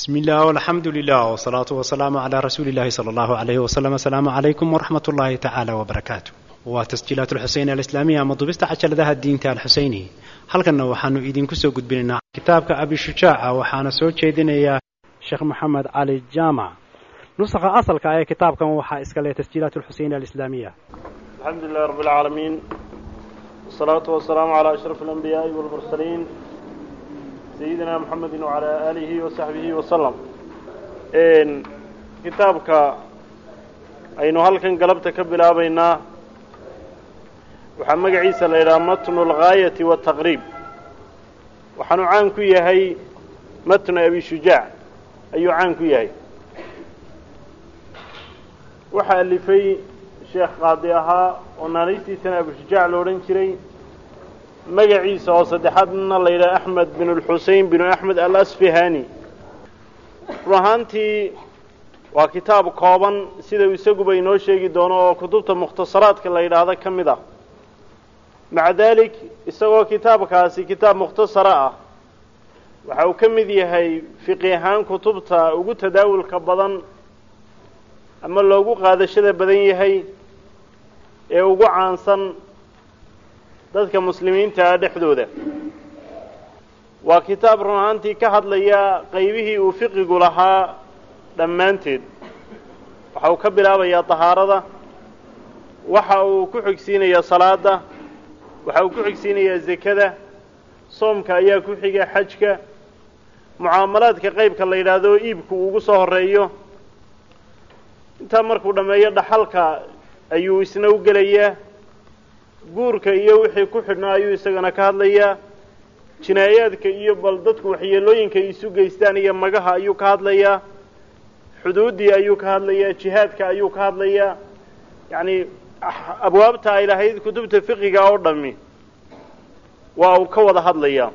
بسم الله والحمد لله والصلاة والسلام على رسول الله صلى الله عليه وسلم السلام عليكم ورحمة الله تعالى وبركاته وتسجيلات الحسين الإسلامية مضبست عشر ذا الدين تال الحسيني halkanna waxaanu idinku soo gudbinaynaa kitaabka abishujaaca waxaana soo jeedinaya sheekh maxamed cali jaamac nusaqa asalka ee kitaabkan waxaa iska leh tasjiilaat alxuseyn alislaamiya الحمد لله رب العالمين والصلاة والسلام على أشرف الأنبياء والمرسلين sayidina mxamedi wacalaa aalihi wasaxbihi wasalam kitaabka aynu halkan galabta ka bilaabaynaa waxaa magaciisa la yidhaha matnu alghaayati wataqriib waxaanu caan ku yahay matna abi shujaac ayuu caan ku yahay. Waxaa alifay sheekh qaadi ahaa oo naanaystiisana abishujaac lo odhan jiray magaciisa oo saddexaadna la yidhaha axmed bin lxusein binu axmed al asfihani run ahaantii waa kitaab kooban sida isaguba inoo sheegi doono oo kutubta mukhtasaraadka la yidhaahdo ka mid ah. Maca dalik isagoo kitaabkaasi kitaab mukhtasara ah waxa uu ka mid yahay fiqi ahaan kutubta ugu tadaawulka badan ama loogu qaadashada badan yahay ee ugu caansan dadka muslimiinta dhexdooda. Waa kitaab run ahaantii ka hadlaya qaybihii uu fiqigu lahaa dhammaanteed. Waxa uu ka bilaabayaa tahaarada. Waxa uu ku xigsiinayaa salaada waxa uu ku xigsiinayaa zekada soomka ayaa ku xiga xajka. Mucaamalaadka qeybka la yidhaahdo iibku ugu soo horeeyo intaa markuu dhammeeyo dhaxalka ayuu isna u gelayaa guurka iyo wixii ku xidhnaa ayuu isagana ka hadlayaa. Jinaayaadka iyo bal dadku waxyeelooyinka isu geystaan iyo magaha ayuu ka hadlayaa. Xuduuddii ayuu ka hadlayaa jihaadka ayuu ka hadlayaa. Yacni abwaabta ay lahayd kutubta fiqiga oo dhami waa uu ka wada hadlayaa.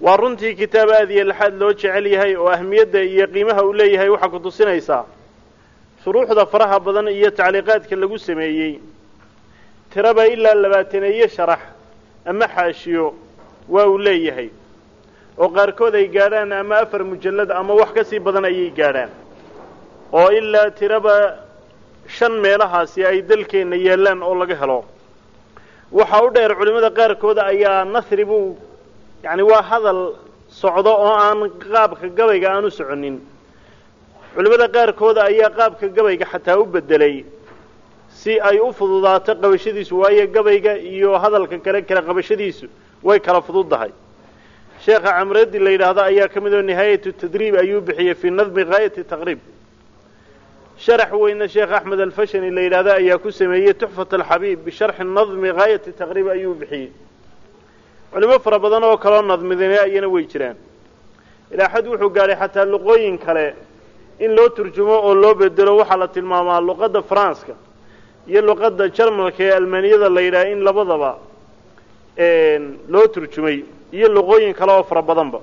Waa runtii kitaab aada iyo laxaad loo jecel yahay oo ahmiyadda iyo qiimaha uu leeyahay waxaa ku tusinaysaa. Shuruuxda faraha badan iyo tacliiqaadka lagu sameeyey tiraba ilaa labaataneeyo sharax ama xaashiyo waa uu leeyahay. Oo qaarkood ay gaadhaan ama afar mujallad ama wax ka sii badan ayay gaadhaan. Oo ilaa tiraba shan meelahaasi ay dalkeenna yaallaan oo laga helo. Waxa u dheer culimmada qaarkooda ayaa nasri buu yacni waa hadal socdo oo aan qaabka gabayga aan u soconin. Culimmada qaarkooda ayaa qaabka gabayga xataa u beddelay si ay u fududaato qabashadiisu waayo gabayga iyo hadalka kale kala qabashadiisu way kala fududdahay sheekha camradi la yidhaahdo ayaa ka mid oo nihaayatu tadriib ayuu bixiyey fii nadmi gaayati taqriib. Sharax weyne sheekh axmed alfashani la yidhaahdo ayaa ku sameeyey tuxfat alxabiib bisharxi nadmi gaayati taqriib ayuu bixiyey. Culimo fara badan oo kaloo nadmidine ayana way jiraan. Ilaa xad wuxuu gaadhay xataa luqooyin kale in loo turjumo oo loo bedelo waxaa la tilmaamaa luqadda faranska iyo luqadda jarmalka ee almaniyada la yidhaha in labadaba loo turjumay iyo luqooyin kale oo fara badanba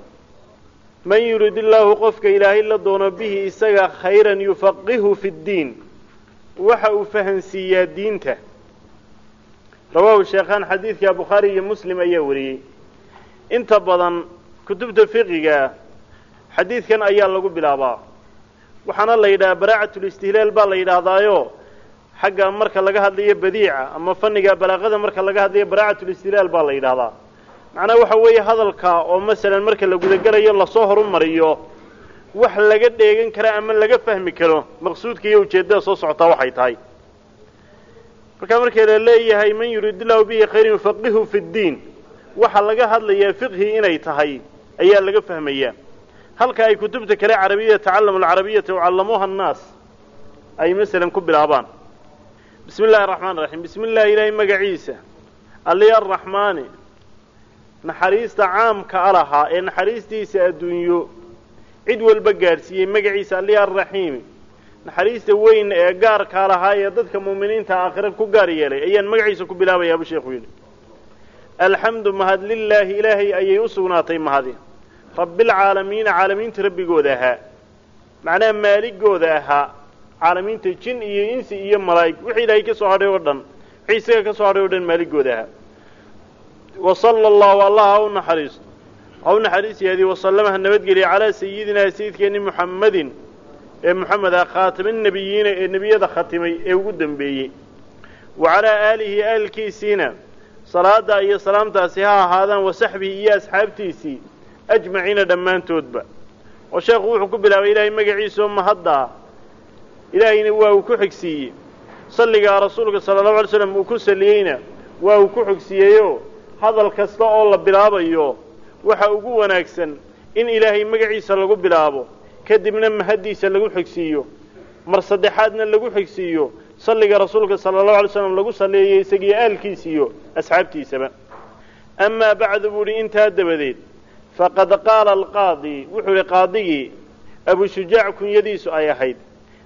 man yurid illaahu qofka ilaahay la doono bihi isaga khayran yufaqihu fi ddiin. Waxa uu fahansiiyaa diinta. Rawaahu sheekhaan xadiidka bukhaari iyo muslim ayaa wariyey. Inta badan kutubta fiqiga xadiidkan ayaa lagu bilaabaa. Waxaana la yidhaha baraacatul-istihlaal baa la yidhaahdaayo xagga marka laga hadlayo badiica ama fanniga balaaqada marka laga hadlayo baraacatul-istihlaal baa la yidhaahdaa. Macnaha waxa weeye hadalka oo masalan marka la gudagelayo la soo horumariyo wax laga dheegan kara ama laga fahmi karo maqsuudka iyo ujeeddada soo socotaa waxay tahay. Markaa markii la leeyahay man yuridillahu bihi khayran yufaqihu fi ddiin waxaa laga hadlayaa fiqhi inay tahay ayaa laga fahmayaa. Halka ay kutubta kale carabiyada tacallamu alcarabiyata ucallamuuha annaas ay masalan ku bilaabaan bismi illahi araxmaan iraxiim bismi illahi ilaahay magaciisa. Alli arraxmaani naxariista caamka a lahaa ee naxariistiisa adduunyo. Cid walba gaadhsiiyey magaciisa alli arraxiimi naxariista weyn ee gaarkaa lahaa ee dadka muuminiinta aakhira ku gaar yeelay ayaan magaciisa ku bilaabayaa buu sheekhu yidhi. Alxamdu mahad lilaahi ilaahay ayay u sugnaatay mahadi. Rabbialcaalamiina caalamiinta rabbigooda ahaa. Macnaha maaligooda ahaa caalamiinta jin iyo insi iyo malaa'ig. Wixii ilaahay ka soo hadhay oo dhan wixii isaga ka soo hadhay oo dhan maaligooda wa sala allahu allah ha naxariisto ha u naxariisiyaadii wasallama ha nabadgeliya calaa sayidinaa sayidkeenni muxammadin ee moxamed ah khaatamannebiyiina ee nebiyada khatimay ee ugu dembeeyey wa calaa aalihi aalkiisiina salaada iyo salaamtaasi ha ahaadaan wa saxbihi iyo asxaabtiisii ajmaciina dhammaantoodba. Oo sheekhu wuxuu ku bilaabay ilaahay magaciisa oo mahaddaa ilaahayna waa uu ku xigsiiyey. Salligaa rasuulka sala allahu alay slam uu ku saliyeyna waa uu ku xigsiiyeyoo hadal kasta oo la bilaabayo waxa ugu wanaagsan in ilaahay magaciisa lagu bilaabo kadibna mahaddiisa lagu xigsiiyo. Mar saddexaadna lagu xigsiiyo. Salliga rasuulka sala allahu alay slam lagu salliyayo isagiyo aalkiisa iyo asxaabtiisaba. Amaa bacdu buu idhi intaa dabadeed faqad qaala alqaadi wuxuu idhi qaadigii abushujaac kunyadiisu ay ahayd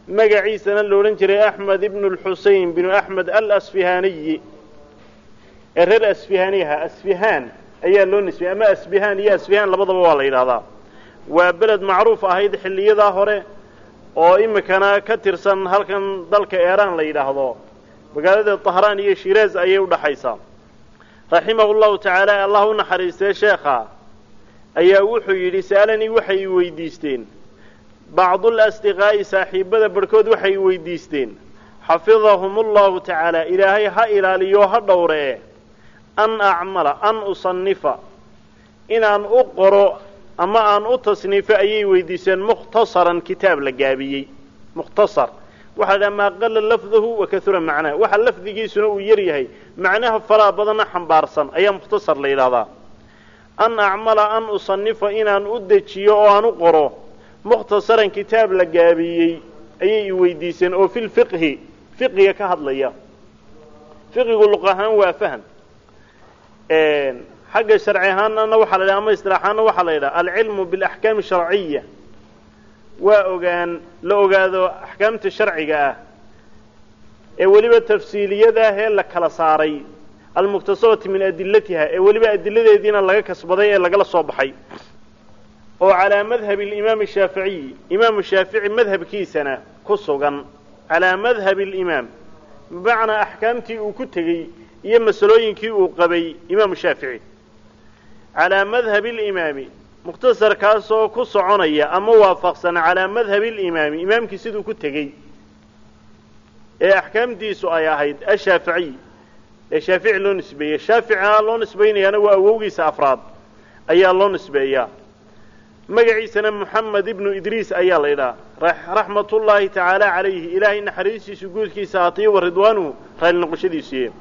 magaciisana la odhan jiray axmed ibnu lxusein binu axmed alasfihaaniyi ee reer asfihaani ahaa asfihaan ayaa loo nisbiyey. Ama asbihaan iyo asfihaan labadaba waa la yidhahdaa waa beled macruuf ahayd xilliyadaa hore oo imikana ka tirsan halkan dalka eeraan la yidhaahdo. Magaalada tahraan iyo shiraaz ayay udhaxaysaa raximahu llahu tacaala allah u naxariistee sheekha ayaa wuxuu yidhi sa'alanii waxay weydiisteen bacdul asdiqaa'i saaxiibbada barhkood waxay weydiisteen xafidahum ullahu tacaala ilaahay ha ilaaliyo ha dhowree an acmala an usanifa inaan u qoro ama aan u tasniifo ayay weydiiseen mukhtasaran kitaab la gaabiyey mukhtasar. Waxaa la dhaha maa qala lafduhu wa macnaha waxa lafdigiisuna uu yar yahay macnaha falaa badanna xambaarsan ayaa mukhtasar la yidhahdaa an acmala an usanifa inaan u dejiyo oo aan u qoro mukhtasaran kitaab la gaabiyey ayay i weydiiseen oo fi lfiqhi fiqiga ka hadlaya. Fiqigu luq ahaan waa fahm xagga sharci ahaanna waxaa la yidhaha ama istilaaxaanna waxaa la yidhaha alcilmu bilaxkaami sharciya waa ogaan la ogaado axkaamta sharciga ah ee weliba tafsiiliyada la kala saaray. Almuktasabati min adilatiha ee weliba adiladeediina laga kasbaday ee lagala soo baxay oo calaa madhabi alimaami shaaficiyi imaamu shaafici madhabkiisana ku sugan. Calaa madhabi alimaam bimacnaa axkaamtii uu ku tegey iyo masalooyinkii uu qabay imaamu shaafici calaa madhabi alimaami mukhtasarkaasoo ku soconaya ama waafaqsan calaa madhabi alimaami imaamkii siduu ku tegey ee axkaamtiisu ay ahayd ashaaficiy ee shaafici loo nisbeeyey. Shaaficina loo nisbaynayaana waa awowgiisa afraad ayaa loo nisbeeyaa magaciisana moxamed ibnu idriis ayaa la yidhaha. Raxmatullaahi tacaala calayhi. Ilaahay naxariistiisu guudkiisa haatiyo wa ridwaanuhu raali noqoshadiisuye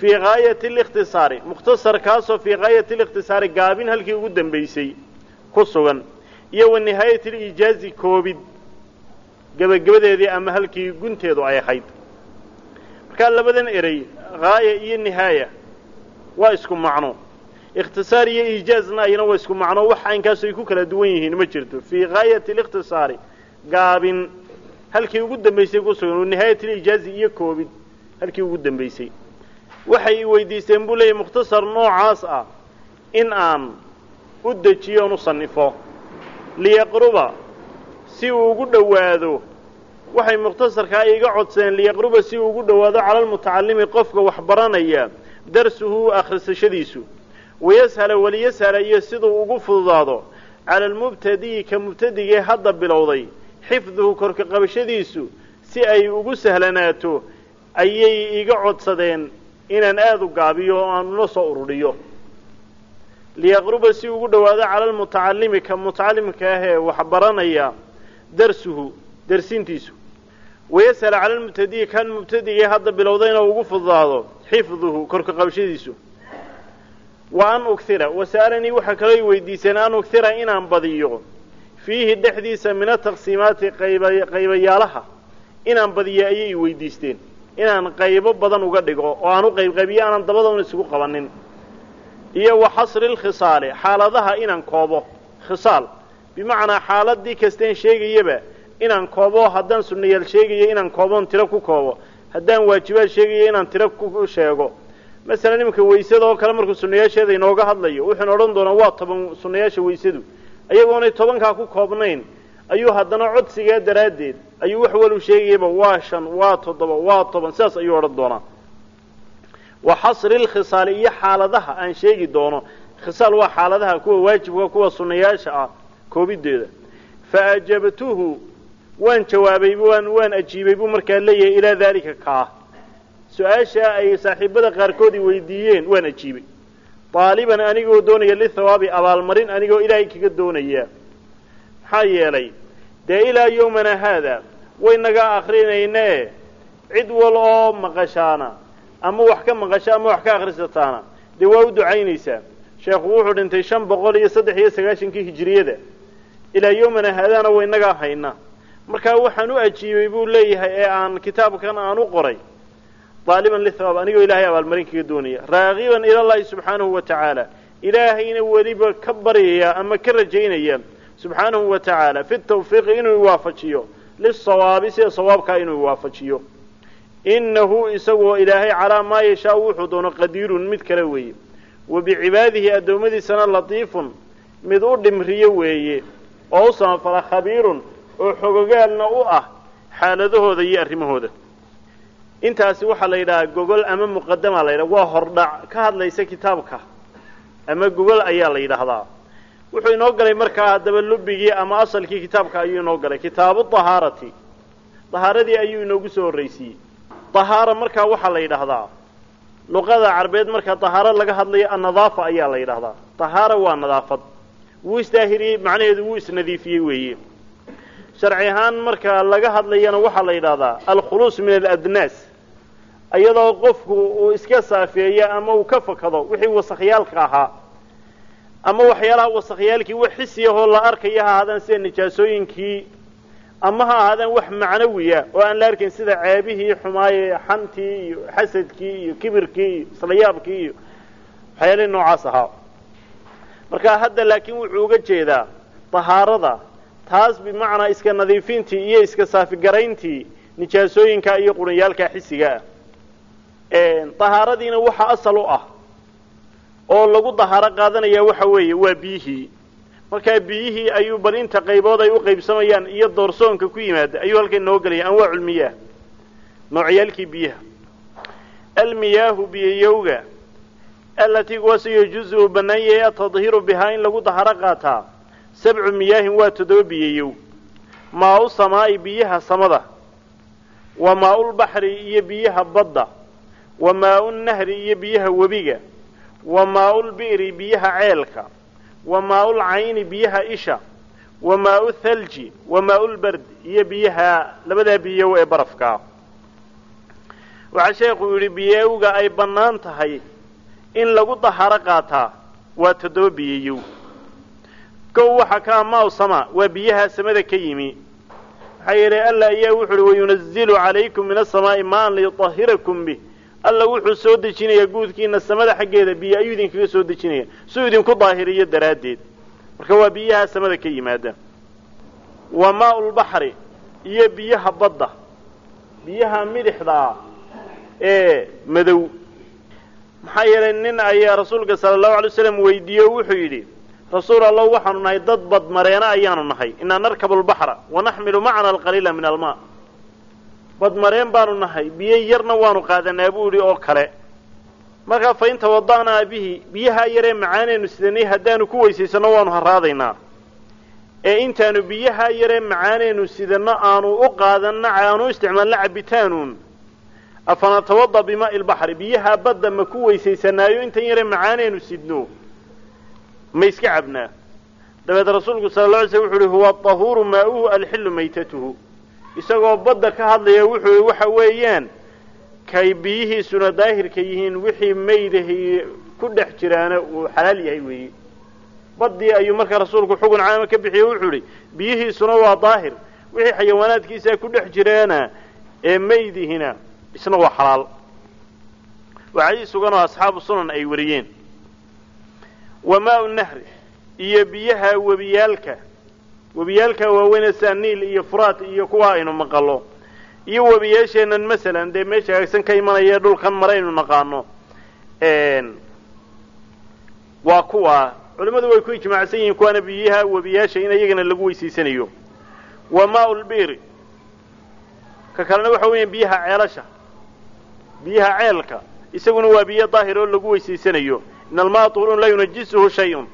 fii gaayati alikhtisaari. Mukhtasarkaasoo fii gaayati alikhtisaari gaabin halkii ugu dambaysay ku sugan iyo wa nihaayati alijaazi koobid. Gebagabadeedii ama halkii gunteedu ay ahayd. Markaa labadan erey gaaya iyo nihaaya waa isku macno ikhtisaar iyo iijaazna ayna waa isku macno wax aynkaas ay ku kala duwan yihiin ma jirto. Fii gaayati alikhtisaari gaabin halkii ugu dambaysay ku sugan wa alijaazi iyo koobid halkii ugu dambaysay. Waxay weydiisteen buu leeyahy mukhtasar noocaas ah in aan u dejiyo on u sanifo liyaqruba si uu ugu dhowaado. Waxay mukhtasarkaa iga codsadeen liyaqruba si uu ugu dhowaado cala almutacalimi qofka wax baranaya darsuhu akhrisashadiisu wayashala waliyashala iyo siduu ugu fududaado cala almubtadi'i ka mubtadigee hadda bilowday xifduhu korka qabashadiisu si ay ugu sahlanaato ayay iga codsadeen inaan aada u gaabiyo oo aan ula soo ururiyo liyaqruba si ugu dhowaado cala almutacalimi ka mutacalimka ah ee wax baranaya darsuhu darsintiisu wayashala cala almubtadi'i kan mubtadigee hadda bilowdayna ugu fududaado xifduhu korka qabashadiisu wa an ughira wasa'alanii waxaa kaloo weydiiseen an ughira inaan badiyo. Fiihi dhexdiisa min ataqsiimaati qayba qaybayaalaha. Inaan badiyo ayay weydiisteen. Inaan qaybo badan uga dhigo oo aan u qaybqaybiyo aanan dabada un isugu qabanin. Iyo wa xasri lkhisaali xaaladaha inaan koobo. Khisaal bimacnaa xaaladii kasteen sheegayaba inaan koobo haddaan sunnayaal sheegayo inaan kooboon tiro ku koobo. Haddaan waajibaad sheegayo inaan tiro ku sheego masalan iminka waysada oo kale markuu sunnayaasheeda inooga hadlayo wuxuuna odhan doonaa waa toban sunnayaasha waysadu ayagoonay tobankaa ku koobnayn ayuu haddana codsigaa daraaddeed ayuu wax walu sheegayaba waa shan waa toddoba waa toban sidaas ayuu odhan doonaa. Wa xasri lkhisaali iyo xaaladaha aan sheegi doono khisaal waa xaaladaha kuwa waajibka kuwa sunnayaasha ah koobideeda. Fa ajabtuhu waan jawaabay waan waan ajiibay buu markaa leeyahay ilaa daalika kaa su'aasha ay saaxiibada qaarkood i weydiiyeen waan ajiibay daaliban anigoo doonaya lithawaabi abaalmarin anigoo ilaahay kaga doonaya. Maxaa yeelay dee ilaa yowmana haada waynaga akrinayne cid wal oo maqashaana ama wax ka maqasha ama wax ka akrisataana dee waa u ducaynaysaa sheekhu wuxuu dhintay shan boqol iyo saddex iyo sagaashankii hijiriyada ilaa yowmana haadaana waynagaa hayna. Markaa waxaan u ajiibay buu leeyahay ee aan kitaabkan aan u qoray daaliban lithawaab anigoo ilaahay abaalmarin kaga doonaya. Raagiban ilallahi subxaanahu wa tacaala. Ilaahayna weliba ka baryaya ama ka rajaynaya subxaanahu wa tacaala. Fi tawfiiqi inuu iwaafajiyo lisawaabi sida sawaabkaa inuu iwaafajiyo innahu isagoo ilaahay calaa maa yashaau wuxuu doono qadiirun mid kale weeye. Wa bicibaadihi addoommadiisana latiifun mid u dhimriyo weeye. Oo u samafala khabiirun oo xogogaalna u ah xaaladahooda iyo arrimahooda intaasi waxaa la yidhahaa gogol ama muqadama la yidhaha waa hordhac. Ka hadlaysa kitaabka. Ama gogol ayaa la yidhaahdaa. Wuxuu inoo galay markaa haddaba lubigii ama asalkii kitaabka ayuu inoo galay. Kitaabu dahaarati dahaaradii ayuu inoogu soo horraysiiyey dahaara markaa waxaa la yidhaahdaa. Luqada carbeed marka dahaaro laga hadlayo annadaafa ayaa la yidhaahdaa. Dahaara waa nadaafad. Wuu isdaahiriyey macnaheedu wuu isnadiifiyey weeye. Sharci ahaan marka laga hadlayana waxaa la yidhaahdaa alkhuluus min aladnaas iyadoo qofku uu iska saafeeyo ama uu ka fakado wixii wasakyaalka ahaa ama waxyaalaha wasakyaalkii wax xisiyahoo la arkaya ha ahaadaan sida nijaasooyinkii ama ha ahaadaan wax macnawiya oo aan la arkayn sida ceebihii xumaaye xantii iyo xasadkii iyo kibirkii iyo islayaabkii iyo waxyaalihii noocaas ahaa. Marka hadda laakiin wuxuu uga jeedaa dahaarada taas bimacnaa iska nadiifintii iyo iska saafigarayntii nijaasooyinka iyo quranyaalka xisiga. ah dahaaradiina waxaa asal u ah oo lagu dahaaro qaadanaya waxa weeye waa biyihii. Markaa biyihii ayuu bal inta qaybood ay u qaybsamayaan iyo doorsoonka ku yimaada ayuu halkan noo gelaya anwaacu lmiyaah noocyaalkii biyaha. Almiyaahu biyayowga alatii kuwaasoo yajuusu uu bannaan yahay atadhiiru bihaa in lagu daharo qaataa sabcu miyaahin waa toddoba biyayow. Maa-u samaa'i biyaha samada wa maa-ulbaxri iyo biyaha badda wa maa-u nahri iyo biyaha webiga. Wa maa-ulbi'ri biyaha ceelka. Wa maa-ul cayni biyaha isha. Wa maa-u thalji wa maa-ulbard iyo biyaha labadaa biyow ee barafkaa waxaa sheekuu yidhi biyowga ay bannaan tahay in lagu daharo qaataa waa toddoba biyayow kow waxaa ka maa-u sama waa biyaha samada ka yimi. Maxaa yeelay alla ayaa wuxu uhi wayunazilu calaykum min asamaa'i maan liyutahirakum bih alla wuxuu soo dejinayaa guudkiina samada xaggeeda biyo ayuu idinkaga soo dejinaya. Suu idinku daahiriyo daraaddeed. Marka waa biyaha samada ka yimaada. Wa maa-ulbaxri iyo biyaha badda. Biyaha midixdaa ee madow. Maxaa yeelay nin ayaa rasuulka sala allahu alay waslam weydiiye o wuxuu yidhi rasuul allahu waxaanu nahay dad badmareena ayaanu nahay. Inaa narkabu lbaxra wanaxmilu macana alqaliila min almaa badmareen baanu nahay biyo yarna waanu qaadanaa buu yidhi oo kale. Markaa fa in tawada'naa bihi biyahaa yaree macaanaynu sidanay haddaanu ku weysaysanno waanu haraadaynaa ee intaanu biyahaa yaree macaanaynu sidanno aanu u qaadanno aanu isticmaalno cabitaanuun afanatawada bimaai lbaxri biyahaa badda ma ku weysaysanaayo intan yaree macaanaynu sidno. Ma iska cabnaa. Dabeed rasuulku sala la alay slam wuxu uhi huwa aطahuuru maa'uhu alxillu maytatuhu isagoo badda ka hadlaya wuxuu waxa weeyaan kay biyihiisuna daahirka yihiin wixii maydahi ku dhex jiraana uu xalaal yahay weeye baddii ayuu markaa rasuulku xugun caama ka bixiye wuxuu idhi biyihiisuna waa daahir wixii xayawaanaadkiisaa ku dhex jiraana ee maydihina isna waa xalaal. Waa xadiis asxaabu sunan ay wariyeen. Wa maa-u nahri iyo biyaha webiyaalka webiyaalka waaweyne sida niil iyo furaat iyo kuwa aynu maqallo iyo webiyaasheenan masalan dee meesha hagaagsan ka imanaya dhulkan maraynu naqaano. Waa kuwa culimmadu way ku ijmaacsan yihiin kuwaana biyaha webiyaasha in iyagana lagu weysaysanayo wa maa lbiri ka kalena waxa weeyaan biyaha ceelasha. Biyaha ceelka. Isaguna waa biyo daahir oo lagu weysaysanayo in almaa tuurun laa yunajisuhu shay-un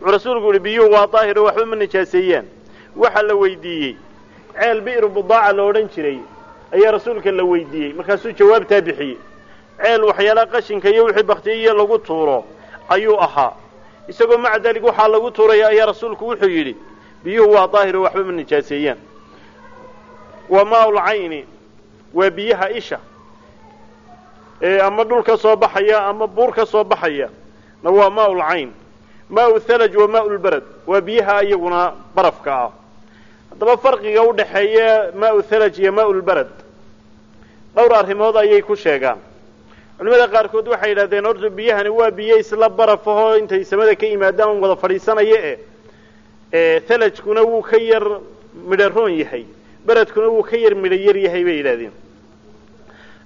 wuxuu rasuulku yihi biyuhu waa daahiro waxba ma nijaaseeyaan waxaa la weydiiyey ceel bi'ru budaaca la odhan jiray ayaa rasuulka la weydiiyey. Markaasuu jawaabtaa bixiyey ceel waxyaalaha qashinka iyo wixii baktiyiya lagu tuuro ayuu ahaa. Isagoo maca dalik waxaa lagu tuuraya ayaa rasuulku wuxuu yidhi biyuhu waa daahiro waxba ma nijaaseeyaan wa maaul cayni waa biyaha isha ama dhul ka soo baxaya ama buur ka soo baxaya na waa maaul cayn maau thalaj wa maau lbarad waa biyaha iyaguna barafka ah. Haddaba farqiga u dhaxeeya maau thalaj iyo maau lbarad dhowr arrimood ayay ku sheegaan. Culimada qaarkood waxay yidhahdeen horta biyahani waa biyo isla baraf ahoo intay samada ka yimaadaan wada fadhiisanaya e thalajkuna wuu ka yar midharoon yahay beredkuna wuu ka yar midho yar yahay bay yidhahdeen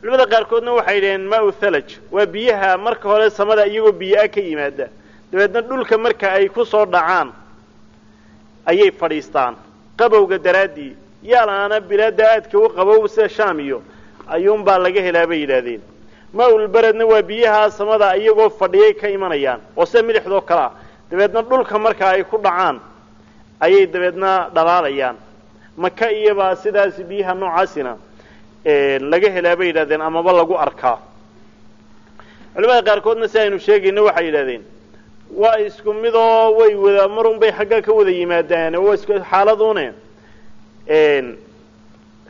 culimada qaarkoodna waxay yidhaheen maau thalaj waa biyaha marka hore samada iyagoo biyo-a ka yimaada dabeedna dhulka marka ay ku soo dhacaan ayay fadhiistaan. Qabowga daraaddii yaalaana bilaadda aadka u qabow sida shaam iyo ayuunbaa laga helaa bay yidhaahdeen. Maul beredna waa biyaha samada iyagoo fadhiyay ka imanayaan oo sida milixdoo kale ah dabeedna dhulka marka ay ku dhacaan ayay dabeedna dhalaalayaan. Maka iyobaa sidaas biyaha noocaasina laga helaa bay yidhahdeen amaba lagu arkaa. Culimada qaarkoodna si aynu sheegayno waxay yidhahdeen waa isku midoo way wada marun bay xagga ka wada yimaadaan waa isku xaaladune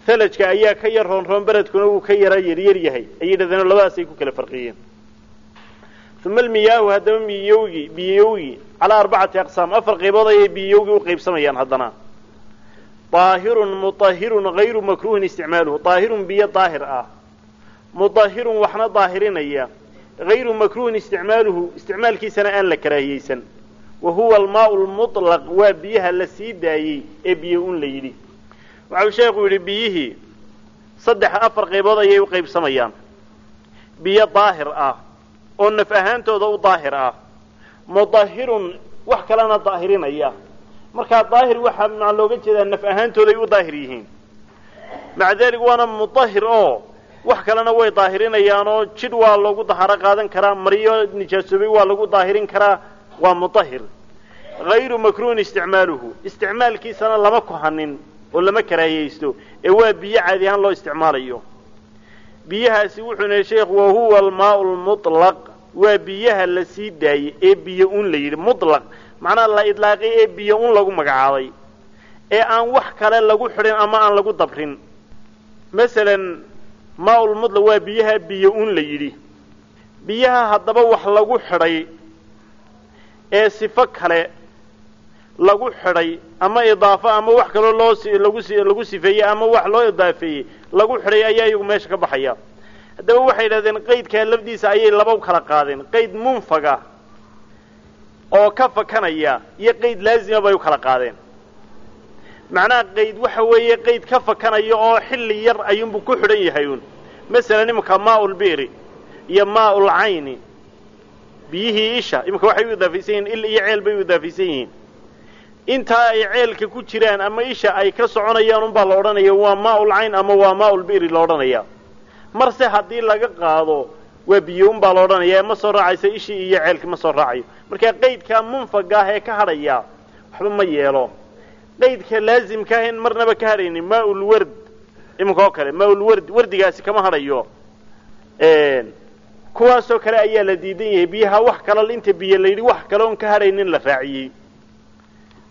thalajka ayaa ka yar roonroon beredkuna wuu ka yara yaryar yahay. Ayay yidhahdeen labadaasay ku kala farqiyeen. Uma almiyaahu haddaba biyowgi biyowgi calaa arbacati aqsaam. Afar qaybood ayay biyowgi u qaybsamayaan haddana. Daahirun mutahirun hayru makruuhin isticmaaluhu. Daahirun biyo daahir ah. Mutahirun waxna daahirinaya hayru makruuhin isticmaaluhu isticmaalkiisana aan la karaahiyeysan wa huwa almaau lmutlaq waa biyaha la sii daayey ee biyo un la yidhi waxau sheekhu yidhi biyihii saddex afar qaybood ayay u qaybsamayaan biyo daahir ah oo naf ahaantooda u daahir ah mudahirun wax kalena daahirinaya markaa daahir waxaa maa looga jeedaa naf ahaantooday u wax kalena way daahirinayaan oo jidh waa loogu daharo qaadan karaa maryo nijaasoobay waa lagu daahirin karaa waa mudahir hayru makruuhin isticmaaluhu. Isticmaalkiisana lama kuhanin oo lama karaahiyeysto. Ee waa biyo caadi ahaan loo isticmaalayo. Biyahaasi wuxuu yihi sheekhu wahuwa almaau lmutlaq waa biyaha la sii daayey ee biyo un la yidhi mutlaq. Macnaha la idlaaqay ee biyo un lagu magacaabay ee aan wax kale lagu xidhin ama aan lagu dabrin. Masalan maaulmutlaq waa biyaha biyo un la yidhi. Biyaha haddaba wax lagu xidhay ee sifo kale lagu xidhay ama idaafo ama wax kaloo loo lagu sifeeyey ama wax loo idaafeeyey lagu xidhay ayaa iyagu meesha ka baxaya. Haddaba waxay yidhahdeen qaydkaa lafdiisa ayay laba kala qaadeen. Qayd munfaga oo ka fakanaya iyo qayd laazima bay u kala qaadeen macnaha qayd waxa weeye qayd ka fakanaya oo xilli yar ayuunbuu ku xidhan yahay un masalan iminka maaul bi'ri iyo maaul cayni biyihii isha iminka waxay u idaafaysan yihiin il iyo ceel bay u idaafaysan yihiin. Intaa ay ceelka ku jiraan ama isha ay ka soconayaan unbaa la odhanaya waa maaul cayn ama waa maaul bi'ri la odhanaya marse haddii laga qaado waa biyo unbaa la odhanaya ma soo raacaysa ishii iyo ceelki ma soo raacayo. Marka qaydkaa munfaga ah ee ka hadhaya waxba ma yeelo qaydka laazimka ah in marnaba ka hadhaynin maaul ward iminka oo kale maaul ward wardigaasi kama hadhayo kuwaasoo kale ayaa la diidan yahay biyaha wax kale inta biyo la yidhi wax kale oon ka hadhaynin la raaciyey.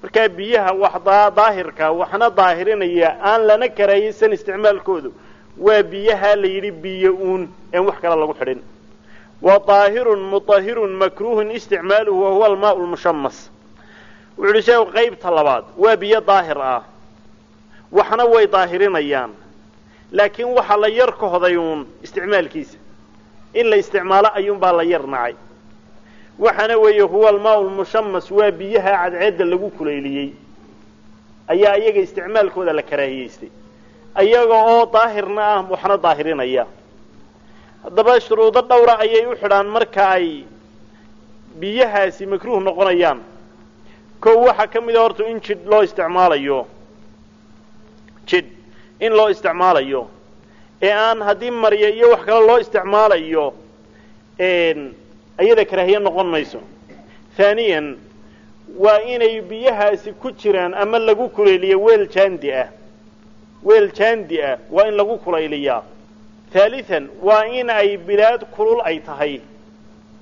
Markaa biyaha wax daahirka waxna daahirinaya aan lana karaahiyeysan isticmaalkoodu waa biyaha la yidhi biyo uun een wax kale lagu xidhin. Wa daahirun mutahirun makruuhun isticmaaluhu wahuwa almaau lmushamas wuxu uhi sheekhu qaybta labaad waa biyo daahir ah. Waxna way daahirinayaan. Laakiin waxaa la yar kohday uun isticmaalkiisa. In la isticmaalo ayuunbaa la yar nacay. Waxaana weeye huwa almaau lmushamas waa biyaha cadceedda lagu kulayliyey. Ayaa iyaga isticmaalkooda la karaahiyeystay. Iyaga oo daahirna ah waxna daahirinaya. Haddaba shuruudo dhowra ayay u xidhaan marka ay biyahaasi makruuh noqonayaan kow waxaa ka mida horta in jidh loo isticmaalayo jidh in loo isticmaalayo ee aan haddii marya iyo wax kale loo isticmaalayo ayada karaahiye noqon mayso. Haaniyan waa inay biyahaasi ku jiraan ama lagu kulayliyo weel jaandi ah. Weel jaandi ah waa in lagu kulayliyaa haalian waa in ay bilaad kulul ay tahay.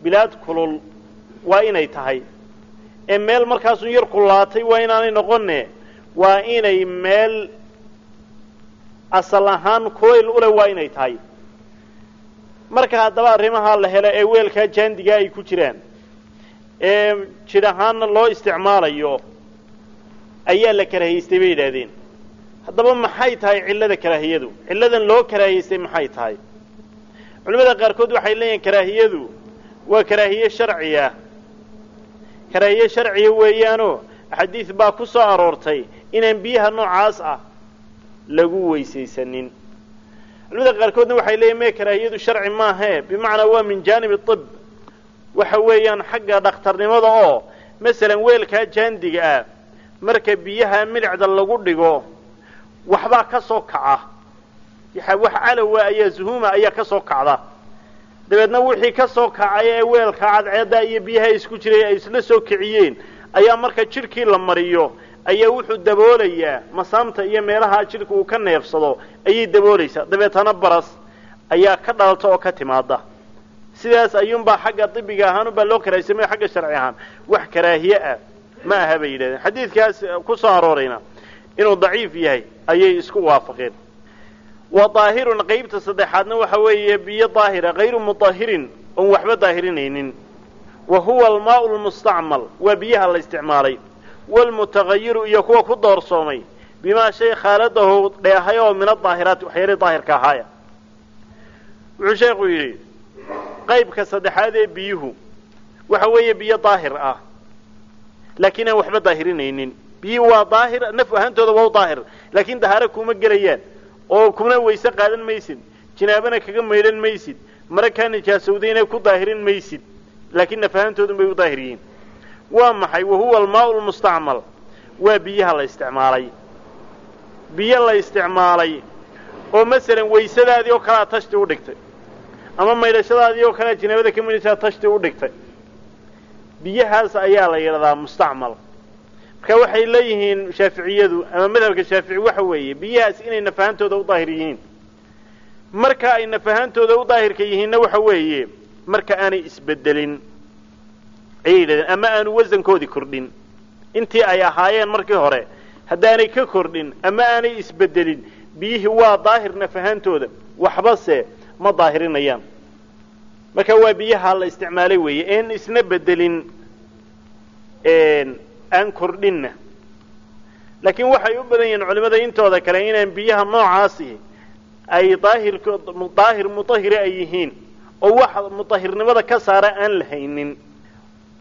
Bilaad kulul waa inay tahay ee meel markaasun yar kullaatay waa inaanay noqone waa inay meel asal ahaan kulayl ule waa inay tahay. Marka haddaba arrimahaa la helo ee weelkaa jaandigaa ay ku jiraan ee jidh ahaanna loo isticmaalayo ayaa la karaahiystay bay yidhaahdeen. Haddaba maxay tahay cillada karaahiyadu? Cilladan loo karaahiystay maxay tahay? Culimmada qaarkood waxay leeyihiin karaahiyadu waa karaahiye sharci ah karaahiye sharciya weeyaanoo axaadiis baa ku soo aroortay inaan biyaha noocaas ah lagu weysaysanin. Culimada qaarkoodna waxay leeyihiin mee karaahiyadu sharci maahae bimacnaa waa min jaanib ib waxa weeyaan xagga dhakhtarnimada oo masalan weelkaa jaandiga ah marka biyaha milicda lagu dhigo waxbaa ka soo kaca. Wax calowa ayaa zuhuma ayaa ka soo kacda dabeedna wixii ka soo kacay ee weelka cadceedda iyo biyaha isku jiray ay isla soo kiciyeen ayaa marka jidhkii la mariyo ayaa wuxuu daboolayaa masaamta iyo meelaha jidhka uu ka neefsado ayay daboolaysaa dabeetana baras ayaa ka dhalata oo ka timaada sidaas ayuunbaa xagga ibiga ahaan unbaa loo karaahiysamay xagga sharci ahaan. Wax karaahiye ah ma aha bay yidhahdeen. Xadiidkaas ku soo aroorayna inuu daciif yahay ayay isku waafaqeen wa daahirun qaybta saddexaadna waxa weeye biyo daahira hayru mudahirin oon waxba daahirinaynin wa huwa almaau lmustacmal waa biyaha la isticmaalay. Waalmutagayiru iyo kuwa ku doorsoomay. Bimaa shay khaaladahu dheehay oo min adaahiraati waxyaalii daahirka ahaaya. Wuxuu sheekhu yidhi qaybka saddexaad ee biyuhu waxa weeye biyo daahir ah. Laakiin aan waxba daahirinaynin biyuhu waa daahir naf ahaantooda waa u daahir. Laakiin dahaaro kuma gelayaan oo kuna wayse qaadan maysid jinaabana kaga maydhan maysid mara kaa nijaasowdayna ku daahirin maysid laakiin naf ahaantoodun bay u daahir yihiin waa maxay? Wahuwa almaau lmustacmal waa biyaha la isticmaalay. Biyo la isticmaalay. Oo masalan waysadaadii oo kalea tashti u dhigtay. Ama maydhashadaadii oo kalea jinaabada ka maydhaysaa tashti u dhigtay. Biyahaas ayaa la yidhahdaa mustacmal marka waxay leeyihiin shaaficiyadu ama madhabka shaafici waxa weeye biyahaas inay nafahantooda u daahir yihiin. Marka ay nafahantooda u daahirka yihiinna waxa weeye marka aanay isbedelin ayay yidhahdeen ama aanu wasankoodii kordhin. Intii ay ahaayeen markii hore haddaanay ka kordhin ama aanay isbedelin biyihii waa daahir nafahantooda waxbase ma daahirinayaan. Marka waa biyaha la isticmaalay weeye een isna bedelin aan kordhinna. Laakiin waxay u badan yihiin culimada intooda kale inaan biyaha noocaasi ay daahir mutahire ay yihiin oo wax mutahirnimada ka saara aan la haynin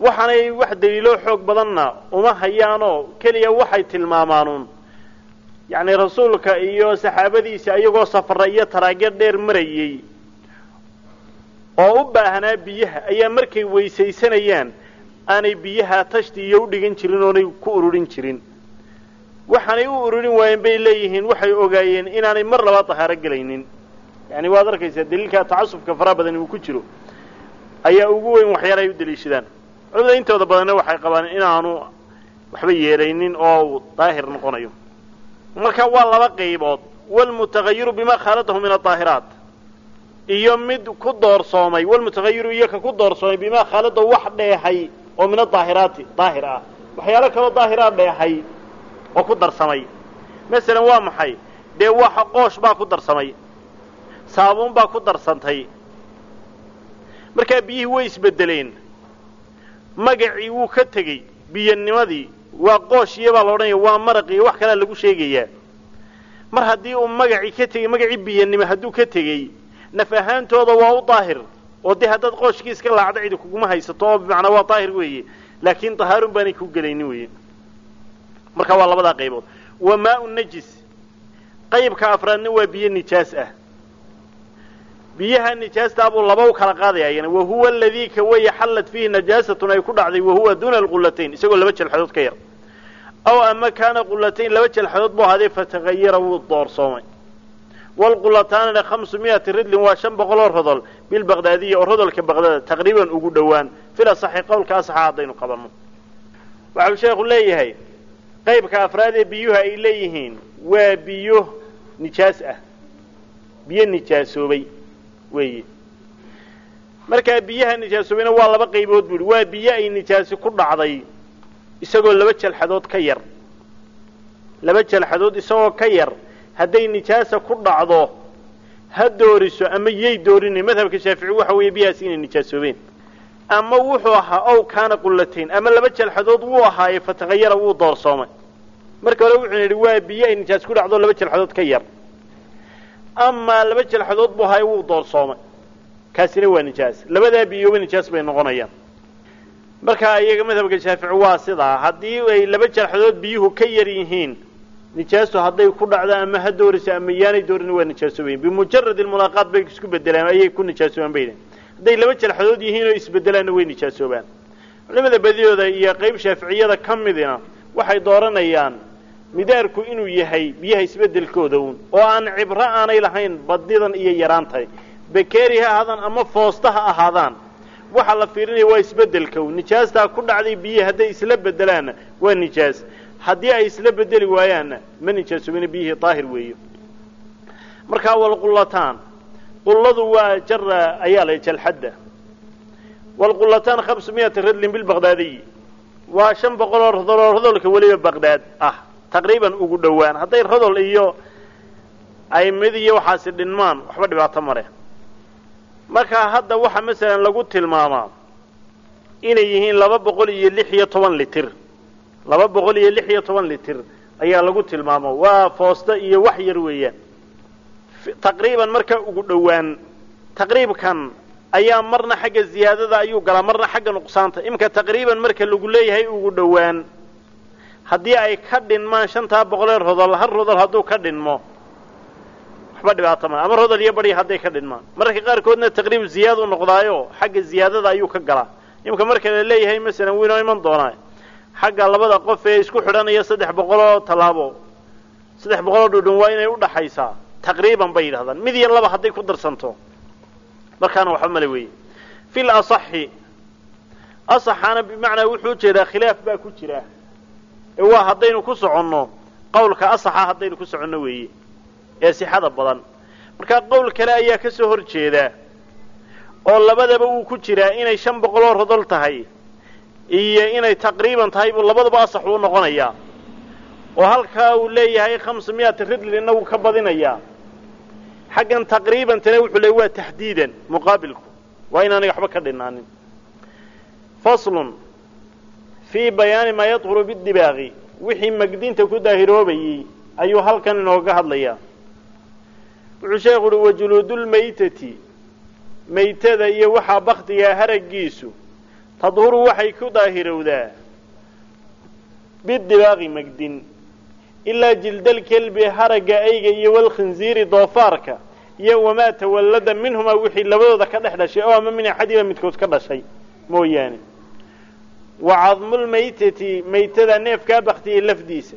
waxaanay wax daliilo xoog badanna uma hayaanoo keliya waxay tilmaamaanuun yacni rasuulka iyo saxaabadiisa iyagoo safara iyo taraagyo dheer marayey oo u baahnaa biyaha ayaa markay weysaysanayaan aanay biyaha tashti iyo u dhigan jirin oonay ku ururin jirin. Waxaanay u ururin waayeen bay leeyihiin waxay ogaayeen inaanay mar labaad dahaaro gelaynin. Yani waad arkaysaa daliilkaa tacasufka faraha badan uu ku jiro. Ayaa ugu weyn waxyaala ay u daliishadaan. Culimada intooda badanna waxay qabaan inaanu waxba yeelaynin oo daahir noqonayo. Marka waa laba qaybood. Walmutagayiru bima khaaladahu min adaahiraat iyo mid ku doorsoomay. Walmutagayiru iyo ka ku doorsoomay bimaa khaaladahu wax dheehay oo min adaahiraati daahir ah. Waxyaalo kaloo daahiraa dheehay oo ku darsamay. Masalan waa maxay? Dee waxa qoosh baa ku darsamay. Saabuun baa ku darsantay. Markaa biyihii way isbedeleen. Magacii wuu ka tegey. Biyanimadii waa qooshiya baa la odhanaya waa maraqii wax kalea lagu sheegayaa. Mar haddii uu magacii ka tegey magacii biyanimo hadduu ka tegey naf ahaantooda waa u daahir oo dee haddaad qooshkii iska laacda cidi kuguma haysato oo bimacnaa waa daahir weeye. Laakiin dahaarun baanay ku gelaynin weeye. Marka waa labadaa qaybood. Wa maau najis. Qaybka afraadna waa biyo nijaas ah. Biyaha nijaastaa buu laba u kala qaadaya iyana wahuwa aladii ka weeye xallat fiihi najaasatun ay ku dhacday wahuwa duuna alqullatayn isagoo laba jalxadood ka yar. Aw ama kaana qullatayn laba jalxadood buu ahaadee fatagayara wuu doorsoomay. Waalqulataanina khamsu mi'ati ridlin waa shan boqol oo rodol bilbaqdaadiyi oo rodolka baqdaad taqriiban ugu dhowaan. Fil asaxi qowlka asaxa haddaynu qabanno waxau sheekhu leeyahay qaybka afraad ee biyuha ay leeyihiin waa biyo nijaas ah. Biyo nijaasoobay weeye. Markaa biyaha nijaasoobeyna waa laba qaybood buuhi waa biyo ay nijaasi ku dhacday isagoo laba jalxadood ka yar. Laba jalxadood isagoo ka yar. Hadday nijaasa ku dhacdo ha dooriso ama yay doorinay madhabka shaafici waxa weeye biyahaas inay nijaasoobeen ama wuxuu ahaa ow kaana qullatayn ama laba jalxadood wuu ahaaye fatahayara wuu doorsoomay. Marka hore wuxuu yidhi waa biyo ay nijaas ku dhacdo laba jalxadood ka yar. Amaa laba jalxadood buu ahaaye wuu doorsoomay. Kaasina waa nijaas. Labadaa biyooba nijaas bay noqonayaan. Markaa iyaga madhabka shaafici waa sidaa. Haddii ay laba jalxadood biyuhu ka yar yihiin nijaastu hadday ku dhacdo ama ha dooriso ama yaanay doorin waa nijaasoobeen bimujarad ilmulaaqaat bay isku bedelaan ayay ku nijaasoobaan bay hadday laba jalxadood yihiin oo isbedelaanna way nijaasoobaan culimada badidooda iyo qayb shaaficiyada ka midina waxay dooranayaan midaarku inuu yahay biyaha isbedelkooda uun oo aan cibro aanay lahayn badidan iyo yaraantay bakeeri ha ahaadaan ama foosta ha ahaadaan waxaa la fiirinaya waa isbeddelka un nijaastaa ku dhacday biyihi hadday isla bedelaanna waa nijaas haddii ay isla bedeli waayaanna ma nijaasoobina biyihii daahir weeyo. Markaa walqullataan qulladu waa jara ayaa la jalxadda. Walqullataan hamsa miyata radlin bilbaqdaadiyi waa shan boqol oo rodol oo rodolka weliba baqdaad ah taqriiban ugu dhowaan. Hadday rodol iyo ay mid iyo waxaasi dhinmaan waxba dhibaato mare markaa hadda waxaa masalan lagu tilmaamaa inay yihiin laba boqol iyo lix iyo toban litir laba boqol iyo lix iyo toban litir ayaa lagu tilmaama waa foosta iyo wax yar weeyaan. Taqriiban marka ugu dhowaan taqriibkan ayaa marna xagga ziyaadada ayuu galaa marna xagga nuqsaanta. Iminka taqriiban marka lagu leeyahay ugu dhowaan haddii ay ka dhinmaan shantaa boqolee rodol hal rodol hadduu ka dhinmo waxba dhibaato ma ama rodol iyo badhi hadday ka dhinmaan. Mararka qaarkoodna taqriib ziyaad u noqdaayo xagga ziyaadada ayuu ka galaa. Iminka marka la leeyahay masalan wiinoo iman doonaa xagga labada qof ee isku xidhanaya saddex boqoloo tallaabo. Saddex boqoloo dhudhun waa inay udhaxaysaa taqriiban bay yidhahdaan. Mid iyo laba hadday ku darsanto. Markaana waxba male weeye. Fil asaxi. Asaxaana bimacnaa wuxuu u jeedaa khilaaf baa ku jira. Ee waa haddaynu ku soconno. Qawlka asaxa haddaynu ku soconno weeye. Ee sixada badan. Markaa qowl kale ayaa ka soo hor jeeda oo labadaba uu ku jiraa inay shan boqoloo rodol tahay iyo inay taqriiban tahay buu labadaba asax uu noqonayaa. oo halkaa uu leeyahay khamsa miyata ridlina wuu ka badinayaa xaggan taqriibantana wuxuu leeyay waa taxdiidan muqaabilku. waa inaanay waxba ka dhinaanin faslun fii bayaani maa yadhuru bidibaaqi wixii magdinta ku daahiroobayey ayuu halkan inooga hadlayaa wuxuu sheekhu uhi wajuluudulmaytati maytada iyo waxaa baktigaa haraggiisu tadhuru waxay ku daahirowdaa bidibaaqi magdin ilaa jildalkelbi haragga ayga iyo walkhinziiri doofaarka iyo wamaa tawallada minhumaa wixii labadooda ka dhex dhashay oo ama min axadiba midkood ka dhashay mooyaane wa cadmulmaytati maytada neefkaa baktiyey lafdiisa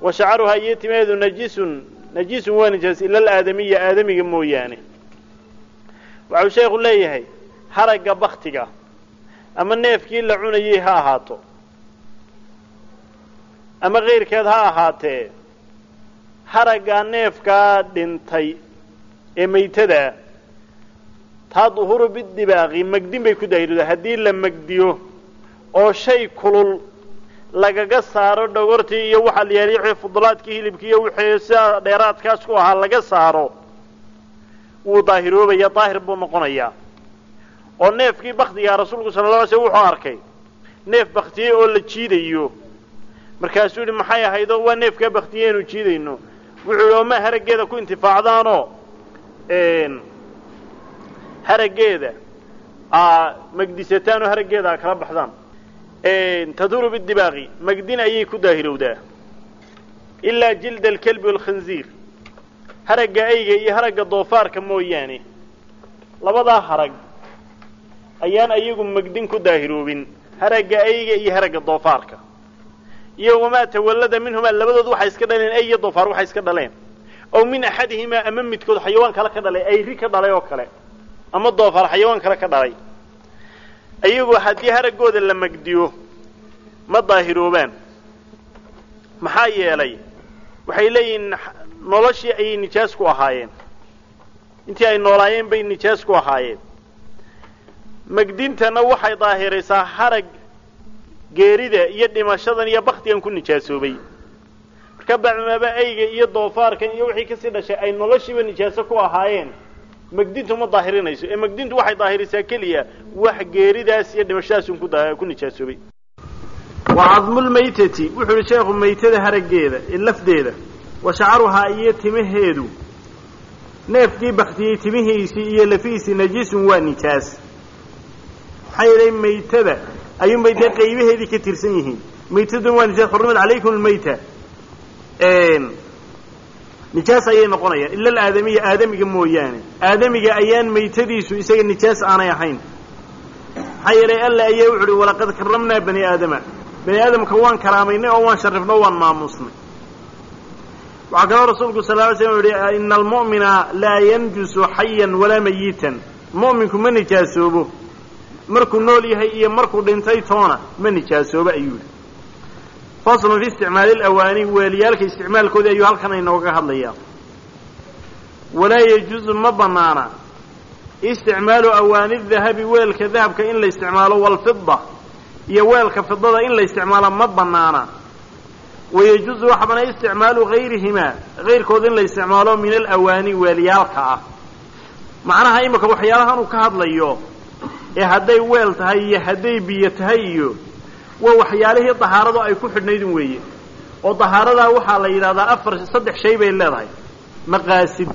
wa shacaruhaa iyo timeedu najisun najisun waa nijaas ila alaadamiya aadamiga mooyaane waxau sheekhu leeyahay haragga baktiga ama neefkii la cunayey ha ahaato. Ama kayrkeed ha ahaatee. Haraggaa neefkaa dhintay ee maytadaa tadhuru bidibaaqi magdin bay ku daahiroodaa haddii la magdiyo oo shay kulul lagaga saaro dhogortii iyo waxa la yaaliy wixii fudulaadkii hilibkii iyo wixii sida dheeraadkaas ku ahaa laga saaro wuu daahiroobaya daahir buu noqonayaa oo neefkii baktigaa rasuulku sala la alay wuxuu arkay. Neef baktiyey oo la jiidayo. Markaasuu yihi maxay ahaydoo waa neefkaa baktiye aynu jiidayno? Wuxuu yihi oo ma haraggeeda ku intifaacdaanoo. Haraggeeda aa magdisataan oo haraggeeda kala baxdaan. Taduru bidibaaqi magdin ayay ku daahirowdaa. Ilaa jilda alkelbi walkhinziir haragga ayga iyo haragga doofaarka mooyaane. Labadaa harag ayaan ayagu magdin ku daahiroobin haragga ayga iyo haragga doofaarka. Iyo wamaa tawallada minhumaa labadood waxay iska dhaleen ay iyo doofaar waxay iska dhaleen. Ow min axadihimaa ama midkood xayawaan kale ka dhalay ayri ka dhalay oo kale ama doofaar xayawaan kale ka dhalay. Ayagu haddii haraggooda la magdiyo ma daahiroobaan. Maxaa yeelay waxay leeyihiin noloshii ayay nijaas ku ahaayeen. Intii ay noolaayeen bay nijaas ku ahaayeen magdintana waxay daahiraysaa harag geerida iyo dhimashadan iyo baktigan ku nijaasoobay marka bacmaaba ayga iyo doofaarkan iyo wixii ka sii dhashay ay noloshiiba nijaaso ku ahaayeen magdintu ma daahirinayso. Ee magdintu waxay daahirisaa keliya wax geeridaas iyo dhimashadaasun ku nijaasoobay. Wa cadmulmaytati wuxuu yihi sheekhu maytada haraggeeda ee lafdeeda wa shacaruhaa iyo timaheedu. Neefkii baktiyey timihiisii iyo lafihiisii najisun waa nijaas maxaa yeelay maytada ayuunbay dee qaybaheedii ka tirsan yihiin. Maytadun waa nijaas xurrimad calaykum lmayta nijaas ayay noqonayaan ila alaadamiya aadamiga mooyaane. Aadamiga ayaan maytadiisu isaga nijaas aanay ahayn. Maxaa yeelay alla ayaa wuxu uhi walaqad karamnaa bani aadama. Bani aadamka waan karaamaynay oo waan sharifnay oo waan maamuusnay waxaa kaloo rasuulku sal ly slm yihi ina almu'mina laa yanjusu xayan walaa mayitan mu'minku ma nijaasoobo markuu nool yahay iyo markuu dhintay toona ma nijaasoobo ayuu yihi faslun fi isticmaali alawaani weeliyaalka isticmaalkoodii ayuu halkan inooga hadlayaa. Walaa yajuusu ma banaana isticmaalu awaani dahabi weelka dahabka in la isticmaalo walfida iyo weelka fidada in la isticmaalo ma banaana wayajuusu waxa banaa isticmaalu hayrihimaa hayrkood in la isticmaalo min alawaani weelyaalka ah. Macnaha imika waxyaalahan uu ka hadlayo ee hadday weel tahay iyo hadday biyo tahay iyo waa waxyaalihii dahaaradu ay ku xidhnaydun weeye. oo dahaaradaa waxaa la yidhahdaa afar saddex shay bay leedahay. maqaasid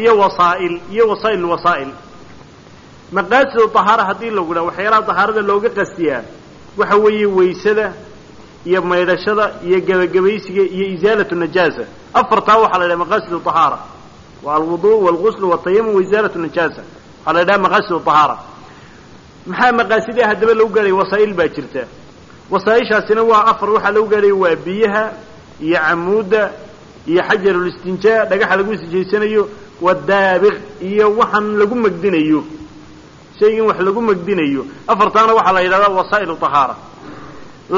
iyo wasaa'il iyo wasaa'il wasaa'il. maqaasidu dahaara haddii lagu dhaha waxyaalaha dahaarada looga qastiyaa waxa weeye waysada iyo maydhashada iyo gebagabaysiga iyo isaalatu najaasa afartaa waxaa la yidhaha maqaasidu dahaara. waa alwudu walgusl waltayamum waisaalatu najaasa waxaa la yidhaha maqaasidu dahaara maxaa maqaasidaha haddaba lagu gaadhaya wasaa'il baa jirta? Wasaaishaasina waa afar waxaa lagu gaadhaya waa biyaha iyo camuudda iyo xajarulistinjaa dhagaxa lagu sijaysanayo wadaabiq iyo waxaan lagu magdinayo shaygan wax lagu magdinayo afartaana waxaa la yidhahdaa wasaa'ilu tahaara.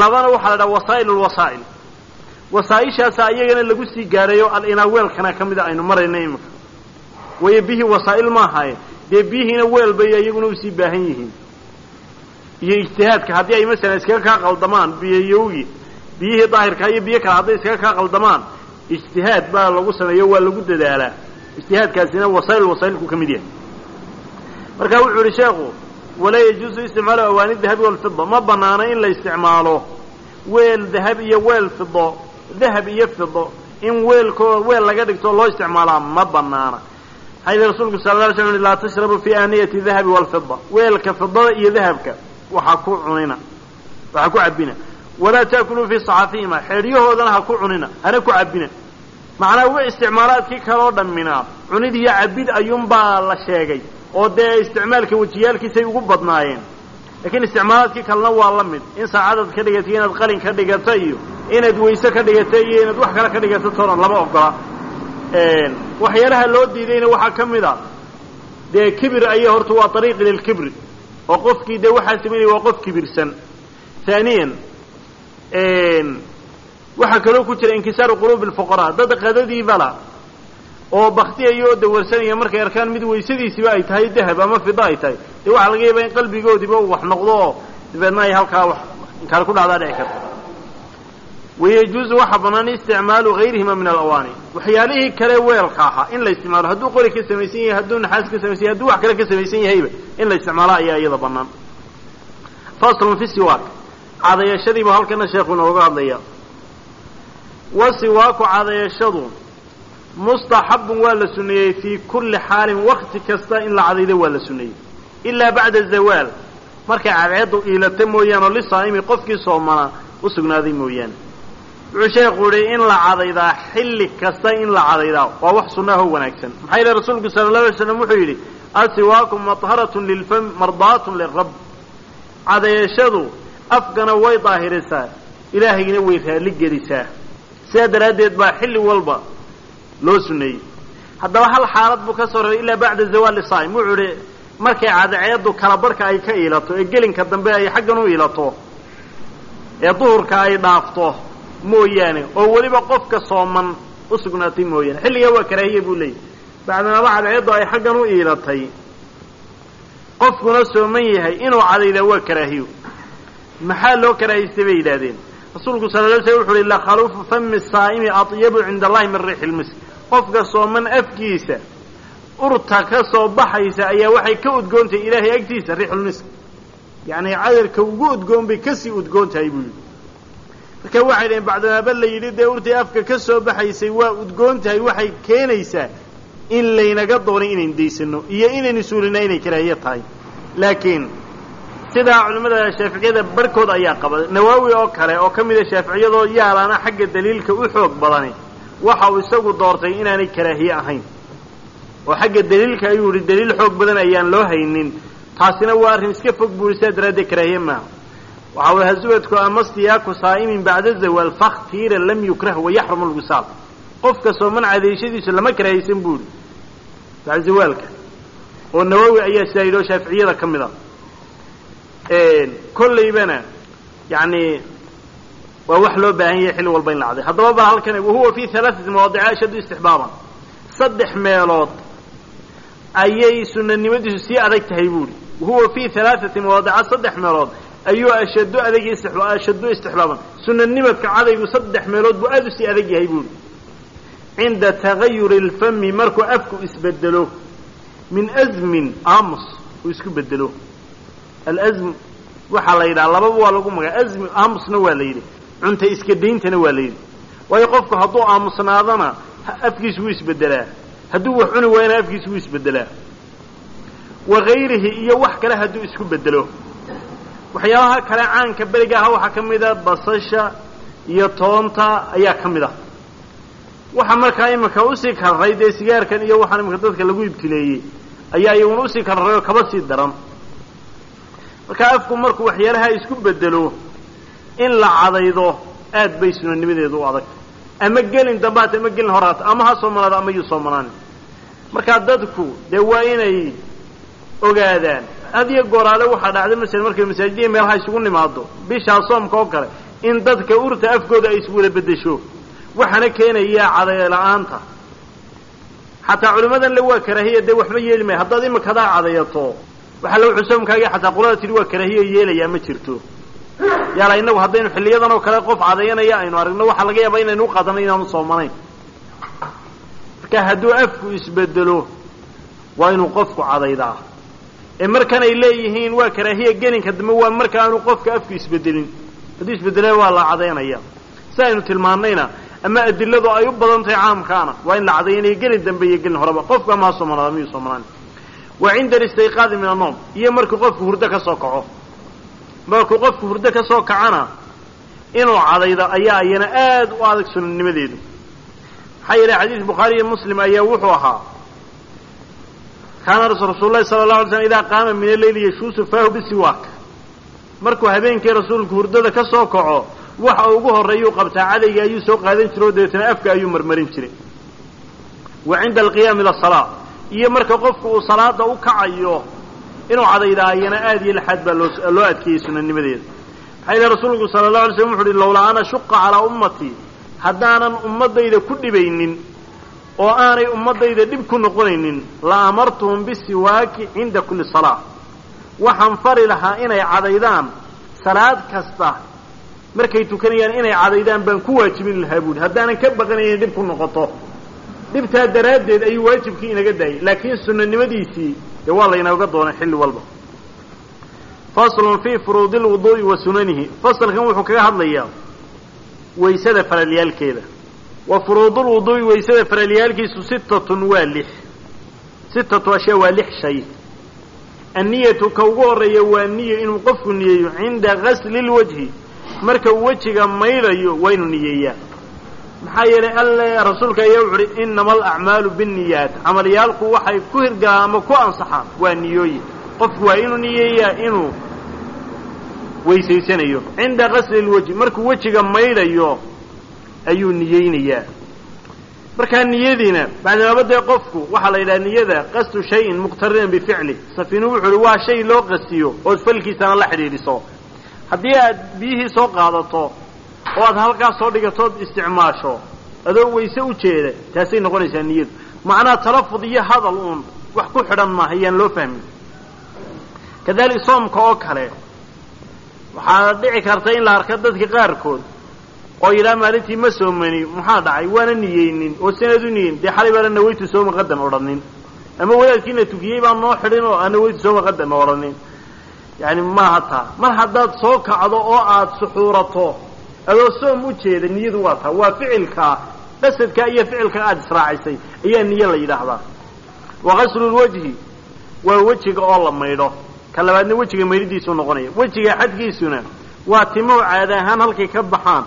Labana waxaa la yidhahda wasaa'il lwasaa'il wasaaishaasa iyagana lagu sii gaadhayo al-inaaweelkana ka mida aynu marayna imika waayo biyihii wasaa'il maahaye dee biyihiina weel bay iyaguna u sii baahan yihiin iyo ijtihaadka haddii ay masalan iskaga kaa qaldamaan biyayowgi biyihii daahirkaa iyo biyo kale hadday iskaga kaa qaldamaan ijtihaad baa lagu sameeyo waa lagu dadaalaa. Ijtihaadkaasina wasaa'il wasaa'ilku ka mid yahay. Marka wuxuu yihi sheekhu walaa yajuusu isticmaalu awaani dahabi walfida ma banaano in la isticmaalo weel dahab iyo weel fido dahab iyo fido in weelkoo weel laga dhigto loo isticmaalaa ma banaana yili rasuulku sala la alay slam laa tashrabu fi aaniyati dahabi walfida weelka fidada iyo dahabka waxaa ku cunina waxaa ku cabina walaa taakuluu fii saxaafihima xeedhyahoodana ha ku cunina hana ku cabina macnaa wi isticmaalaadkii kaloo dhamminaa cunid iyo cabid ayuunbaa la sheegay oo dee isticmaalka wejiyaalkiisay ugu badnaayeen. Laakiin isticmaalaadkii kalena waa la mid. In saacadaad ka dhigato inaad qalin ka dhigato iyo inaad weyse ka dhigato iyo inaad wax kale ka dhigato toona lama ogola. Waxyaalaha loo diidayna waxaa ka mid a. Dee kibir ayaa horta waa ariiqi lilkibri oo qofkii dee waxaa samaynaya waa qof kibirsan. Haaniyan waxaa kaloo ku jira inkisaaru quluubi lfuqaraa dad qadadiibala oo baktiyaya oo dawarsanaya markay arkaan mid weysadiisiba ay tahay dahab ama fida ay tahay. Dee waxaa laga yaabaa in qalbigoodiiba uu wax noqdo oo dabeedna halkaa wax kale ku dhacdaa dhici karta wayajuuzu waxaa bannaan isticmaalu gayrihima min alawaani. Waxyaalihii kale weelka ahaa in la isticmaalo hadduu qori ka samaysan yahay hadduu naxaas ka samaysan yahay hadduu wax kale ka samaysan yahayba in la isticmaalo ayaa iyada bannaan faslun fi siwaak. Cadayashadiibu halkana sheekhu inooga hadlaya wa siwaaku cadayashadu mustaxabun waa la suneeyey fii kulli xaalin wakti kasta in la cadaydo waa la suneeyey ilaa bacda zawaal. Markay cadceeddu iilata mooyaane oo lisaa'imi qofkii soomanaa u sugnaaday mooyaane wuxuu sheekhu yihi in la cadaydaa xilli kasta in la cadaydaa. Waa wax sunnaahoo wanaagsan. Maxaa yeele rasuulku sala allahu alay slam wuxuu yidhi asiwaaku matharatun lilfam mardaatun lirab. Cadayashadu afkana way daahirisaa ilaahayna way raalli gelisaa. Sidaa daraaddeed baa xilli walba loo suneeyey haddaba hal xaalad buu ka soo reebay ilaa bacda zawaali saa'im. Wuxuu idhi markay cadceeddu kala barhka ay ka iilato ee gelinka dambe ay xaggan u iilato ee duhurka ay dhaafto mooyaane oo weliba qofka sooman u sugnaatay mooyaane. Xilligaa waa karaahiye buu leeyahy bacdamaaba cadceeddu ay xaggan u iilatay. Qofkuna sooman yahay inuu cadaydaa waa karaahiyo. Maxaa loo karaahiystay bay yidhaahdeen? Rasuulku sala la slam wuxu uhi lakhaluufu fami saa'imi atyabu cinda allahi min riixi lmisk qofka sooman afkiisa urta ka soo baxaysa ayaa waxay ka udgoon tahay ilaahay agtiisa riixulmisk yacni cadarka ugu udgoon bay ka sii udgoon tahay buu yidhi marka waxay dhaheen bacdamaaba la yidhi dee urtii afka ka soo baxaysay waa udgoon tahay waxay keenaysaa in laynaga doonay inayn daysano iyo inaynu suulina inay karaahiye tahay. Laakiin sidaa culimmada shaaficiyada barhkood ayaa qaba. Nawaawi oo kale oo ka mida shaaficiyadoo yaalaana xagga daliilka u xoog badani waxa uu isagu doortay inaanay karaahiye ahayn. Oo xagga daliilka ayuu yihi daliil xoog badan ayaan loo haynin. Taasina waa arrin iska fog buuri sidaa daraaddeed karaahiye maaha waxa uu hasuwadku amastiyaaku saa'imin bacda zawaal fakhtiira lam yukrah wayaxrumu lwisaal qofka sooman cadeeshadiisu lama karaahaysan buuri. Bacda zawaalka oo nawowi ayaa sidaa yidhi oo shaaficiyada ka mid a kollaybana yacni waa wax loo baahan yahay xilli walba in la caday haddaba ba halkan wahuwa fi halaaثati mawaadica ashaddu istixbaaban. Saddex meelood ayay sunanimadiisu sii adag tahay buuhi wahuwa fi halaaثati mawaadica saddex meelood ayuu ashaddu adag ashaddu istixbaaban sunanimadka cadaygu saddex meelood buu aad u sii adag yahay buuhi cinda tagayuri اlfami markuu afku isbedelo min azmin aamus uu isku bedelo alazm waxaa la yidhaha lababa waa lagu magaa azmi aamusna waa la yidhi cunta iska dayntana waa la yidhi waayo qofku hadduu aamusnaadana afkiis wuu isbedelaa hadduu wax cuni waayana afkiis wuu isbedelaa wakayrihi iyo wax kale hadduu isku bedelo waxyaabaha kale caanka beriga aha waxaa ka mida basasha iyo toonta ayaa ka mid ah. Waxa markaa iminka u sii kararay dee sigaarkan iyo waxaan iminka dadka lagu ibtileeyey ayaa iyaguna u sii kararay oo kaba sii daran. Markaa afku markuu waxyaalaha isku bedelo in la cadaydo aad bay sunanimadeedu u adagtay ama gelin dambaat ama gelin horaat ama ha soomanaado ama yuu soomanaan markaa dadku dee waa inay ogaadaan had iyo gooraale waxaa dhacday masalan markay masaajidya meelaha isugu nimaado. Bishaa soomka oo kale in dadka urta afkooda ay iswada bedesho waxaana keenaya caday la'aanta. Xataa culimmadan le waa karaahiya dee waxba yeeli maya haddaad imika hadaa cadayato waxaa la wuxuu soomkaagii xataa qolada tidhi waa karaahiya yeelayaa ma jirto. Yaala innagu haddaynu xilliyadan oo kale qof cadayanaya aynu aragno waxaa laga yaabaa inaynu uqaadano inaanu soomanayn. Marka hadduu afku isbedelo waa inuu qofku cadaydaa ee markan ay leeyihiin waa karaahiya gelinka dambe waa marka aanu qofka afku isbedelin hadduu isbedela waa la cadaynaya si aynu tilmaannayna ama adiladu ay u badan tahay caamkaana waa in la cadaynayo gelin dambe iyo gelin horeba. Qofku ama ha soomanaada miyuu soomanaan wa cinda alistiqaadi min annoom iyo markuu qofku hurdo ka soo kaco. Markuu qofku hurdo ka soo kacana inuu cadaydo ayaa iyana aad u adag sunanimadeedu maxaa yeelay xadiis bukhaari iyo muslim ayaa wuxuu ahaa kaana rasuul lahi sala la alay slam idaa qaama min alleyli yashuusu faahu bisiwaak markuu habeenkii rasuulku hurdada ka soo kaco waxa ugu horreeyuu qabtaa cadayga ayuu soo qaadan jira oo dabeetana afka ayuu marmarin jiray. Wa cinda alqiyaami ila salaa iyo marka qofku uu salaada u kacayo inuu cadaydaa ayana aad iyo laxaad baa loo adkeeyey sunanimadeeda maxaa yihi rasuulku sala allahu alay slam wuxu uhi lowlaa ana shuqa calaa ummatii haddaanan ummaddayda ku dhibaynin oo aanay ummaddayda dhib ku noqonaynin la amartuhum bisiwaaki cinda kulli salaa waxaan fari lahaa inay cadaydaan salaad kasta. Markay tukanayaan inay cadaydaan baan ku waajibin lahaa buuhi haddaanan ka baqanayn dhib ku noqoto. Dhibtaa daraaddeed ayuu waajibkii inaga daayay laakiin sunanimadiisii dee waa laynooga doonay xilli walba. Faslun fii furuudi lwuduu'i wa sunanihi. Fasalkan wuxuu kaga hadlayaa waysada faralyaalkeeda wa furuudulwuduu'i waysada faralyaalkiisu sittatun waa lix. Sittatu ashyaa waa lix shay. Anniyatu ka ugu horreeya waa niyo inuu qofku niyeeyo cinda gasli lwajhi marka uu wejiga maydhayo waa inuu niyeeyaa. Maxaa yeelay alle rasuulka ayaa wuxu uhi innama alacmaalu binniyaat. Camalyaalku waxay ku hirgalaan ama ku ansaxaan waa niyooyin. Qofku waa inuu niyeeyaa inuu weysaysanayo cinda gasli lwajhi markuu wejiga maydhayo ayuu niyeynayaa. Markaa niyadiina dee qofku waxaa la yidhaha niyada qasdu shayin muqtarinan bificli. Safiinu wuxu uhi waa shay loo qastiyo ood falkiisana la xidhiidhiso. Haddii aad biyihii soo qaadato oo aad halkaas soo dhigatood isticmaasho adoo wayse u jeeda taasay noqonaysaa niyadu macnaha talafud iyo hadal uun wax ku xidhan maaha ayaan loo fahmin. Kadalik soomka oo kale waxaa dhici karta in la arka dadka qaarkood oo yidhaha maalintii ma soomani maxaa dhacay? Waana niyeynin. Oo sanad u niyeyn dee xalay baana nawaytu sooma qadan odhanin ama wadaadkiina tukiyey baan noo xidhin oo nawaytu sooma qadan odhanin yani maaha taa mar haddaad soo kacdo oo aad suxuurato adoo soom u jeeda niyadu waa taa waa ficilkaa qasadka iyo ficilka aada israacisay ayaa niyo la yidhaahdaa. Wa qaslulwajhi waa wejiga oo la maydho. Ka labaadna wejiga maydhidiisuu noqonaya. Wejiga xadkiisuna waa timow caada ahaan halkay ka baxaan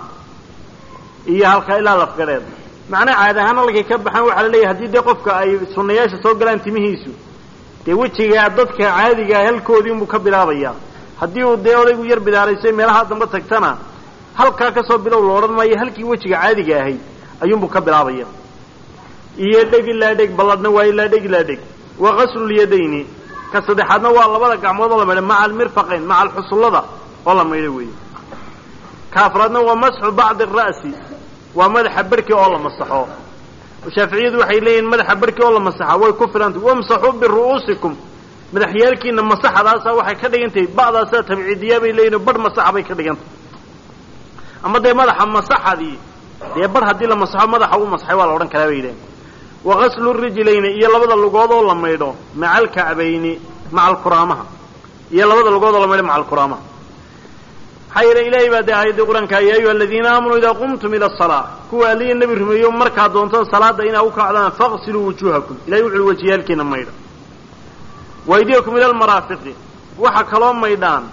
iyo halkaa ilaa lafgadheed macnaha caada ahaan halkay ka baxaan waxaa la leeyahay haddii dee qofka ay sunnayaasha soo galaan timihiisu dee wejigaa dadka caadigaa halkoodii unbuu ka bilaabayaa. Haddii uu dee odaygu yar bidaaraysay meelaha dambe tagtana halkaa ka soo bilow la odhan maayo halkii wejiga caadiga ahayd ayuunbuu ka bilaabaya iyo dheg ilaa dheg balladhna waa ilaa dheg ilaa dheg. Wa qaslulyadayni ka saddexaadna waa labada gacmood oo la maydha maca almirfaqayn maca alxusullada oo la maydho weeye. Ka afraadna waa masxu bacdi ara'si waa madaxa barhkii oo la masaxo. Shaaficiyadu waxay leeyihiin madaxa barhkii oo la masaxa way ku filantay wamsaxuu biru'uusikum. Madaxyaalkiina masaxadaasa waxay ka dhigan tahay ba'daasaa tabciidiyaa bay leeyihiin barh masaxa bay ka dhigantahay ama dee madaxa masaxadii dee bar haddii la masaxo madaxa uu masaxay waa la odhan karaa bay yidhahen wa qaslu rijlayni iyo labada lugood oo la maydho maca alkacbayni maca alkuraamaha iyo labada lugood oo la maydho maca alkuraamaha maxaa yeele ilaahay baa dee aayaddii qur'aanka ya ayuha aladiina aamanuu idaa qumtum ila asalaa kuwa aliya nebi rumeeyo markaad doontaan salaada inaa u kacdaan faqsiluu wujuuhakum. Ilahay wuxu uhi wajiyaalkiina maydha waydiyakum ila almaraafiqi. Waxa kaloo maydhaan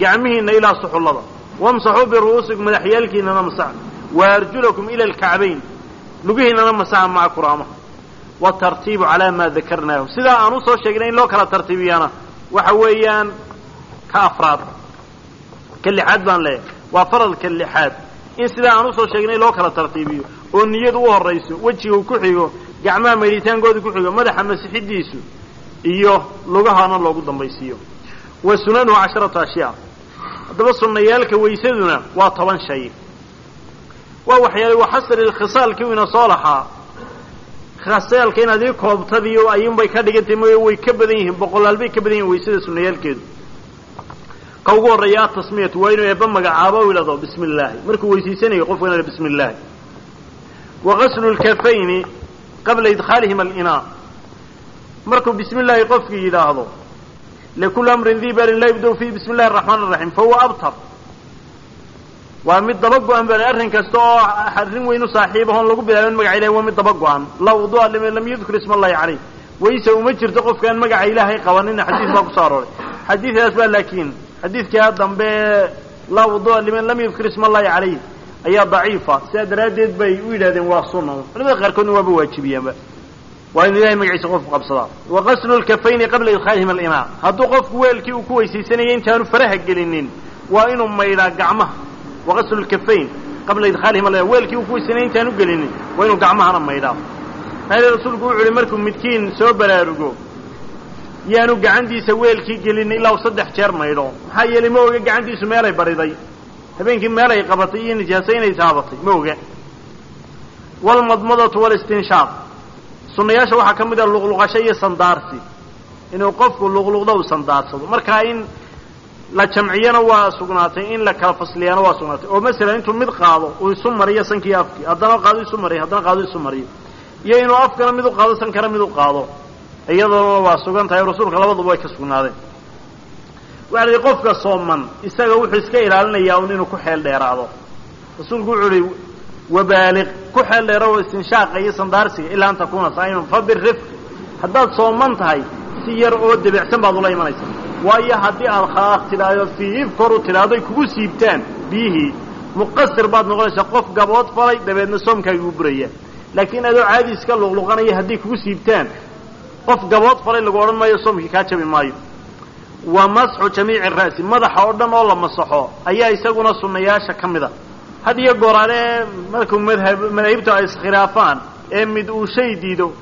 gacmihiina ilaa suxullada. Wamsaxuu biru'uusikum madaxyaalkiinana masaxa wa arjulakum ila alkacbayn. Lugihiinana masaxa maca kuraamaha watartiibu calaa maa dakarnaahu. Sidaa aan u soo sheegnay in loo kala tartiibiyana waxa weeyaan ka afraad ka lixaad baan leeyahay. Waa faralka lixaad in sidaa aan u soo sheegnay loo kala tartiibiyo oo niyadu u horayso wejiga ku xigo gacmaha maydhitaankooda ku xigo madaxa masixidiisu iyo lugahana loogu dambaysiiyo. Wa sunanuhu casharatu ashyaa. Haddaba sunnayaalka waysaduna waa toban shay. Waa waxyaala waxasri khisaalkii ina soo lahaa. Khasaalka inaad ii koobtadiyo ayuunbay ka dhigantay mooye way ka badan yihiin boqolaal bay ka badan yihiin waysada sunnayaalkeedu ka ugu horreeya atasmiyatu waa inuu eebba magacaabo u yidhahdo bismi illaahi markuu weysiisanayo qofku ina bismi illaahi wa qaslu lkafayni qabla idkhaalihim alinaa markuu bismi illaahi qofkii yidhaahdo likulli amrin dii balin laa yubda fiihi bismi illahi araxmaan araxiim fa huwa abtar. Waa mid daba go-an baa arrin kasta oo arrin weyn u saaxiibahoon lagu bilaabin magaca ilahi waa mid daba go-an. Laa wudu'a liman lam yudkur isma allahi caleyh wayse uma jirto qofkaan magaca ilaahay qabanina xadiis baa ku soo arooray. Xadiidaas baa laakiin xadiidkaa dambe laa wudu'a liman lam yudkur isma allahi caleyh ayaa daciifa. Sidaa daraaddeed bay u yidhahdeen waa sunna. Culamada qaarkoodna waaba waajibiyaanba waa inu ilahay magaciisa qofku qabsadaa. Wa qaslu lkafayni qabla idkhaalihim alinaa hadduu qofku weelkii uu ku weysaysanayay intaanu faraha gelinin waa inuu maydhaa gacmaha. Waqaslu lkafayn qabla idkhaalihim al weelkii uu ku weysanayay intaanu gelinin waa inuu gacmahana maydhaa yeele rasuulku wuxu uhi markuu midkiin soo baraarugo yaanu gacantiisa weelkii gelinin ilaa saddex jeer maydho maxaa yeelay ma oga gacantiisu meelay bariday. Habeenkii meelay qabatay iyo nijaasa inay taabatay ma oga walmadmadatu walistinshaaq sunnayaasha waxaa ka mid ah luqluqasho iyo sandaarsi. Inuu qofku luqluqdo uu sandaarsado. Markaa in la jamciyana waa sugnaatay in la kala fasliyana waa sugnaatay. Oo masalan intuu mid qaado uu isu mariyo sankii afkii. Haddana qaado isu mariyo haddana qaado isu mariyo. Iyo inuu afkana mid u qaado sankana mid u qaado iyadoona waa sugan tahay rasuulka labaduba way ka sugnaadeen waxa la qofka sooman isaga wuxuu iska ilaalinayaa un inuu ku xeel dheeraado. Rasuulku wuxuu uhi wabaaliq ku xeel dheero istinshaaqa iyo sandaarsiga ilaa an takuuna saa'iman. Fa haddaad sooman tahay si yar oo debecsan baad ula imanaysaa. Waayo haddii aad khaaq tidhaahdo fiif kor u tidhaahdo ay kugu siibtaan biyihii muqasir baad noqonaysaa. Qof gabood falay dabeedna soomkaagii u buraya. Laakiin adoo caadi iska luqluqanaya hadday kugu siibtaan qof gabood falay lagu odhan maayo soomkii kaa jabi maayo. Wa masxu jamiici ra'si madaxa oo dhan oo la masaxo ayaa isaguna sunnayaasha ka mid a. Had iyo gooraale markuu madhab madaahibtu ay iskhilaafaan ee mid uu shay diido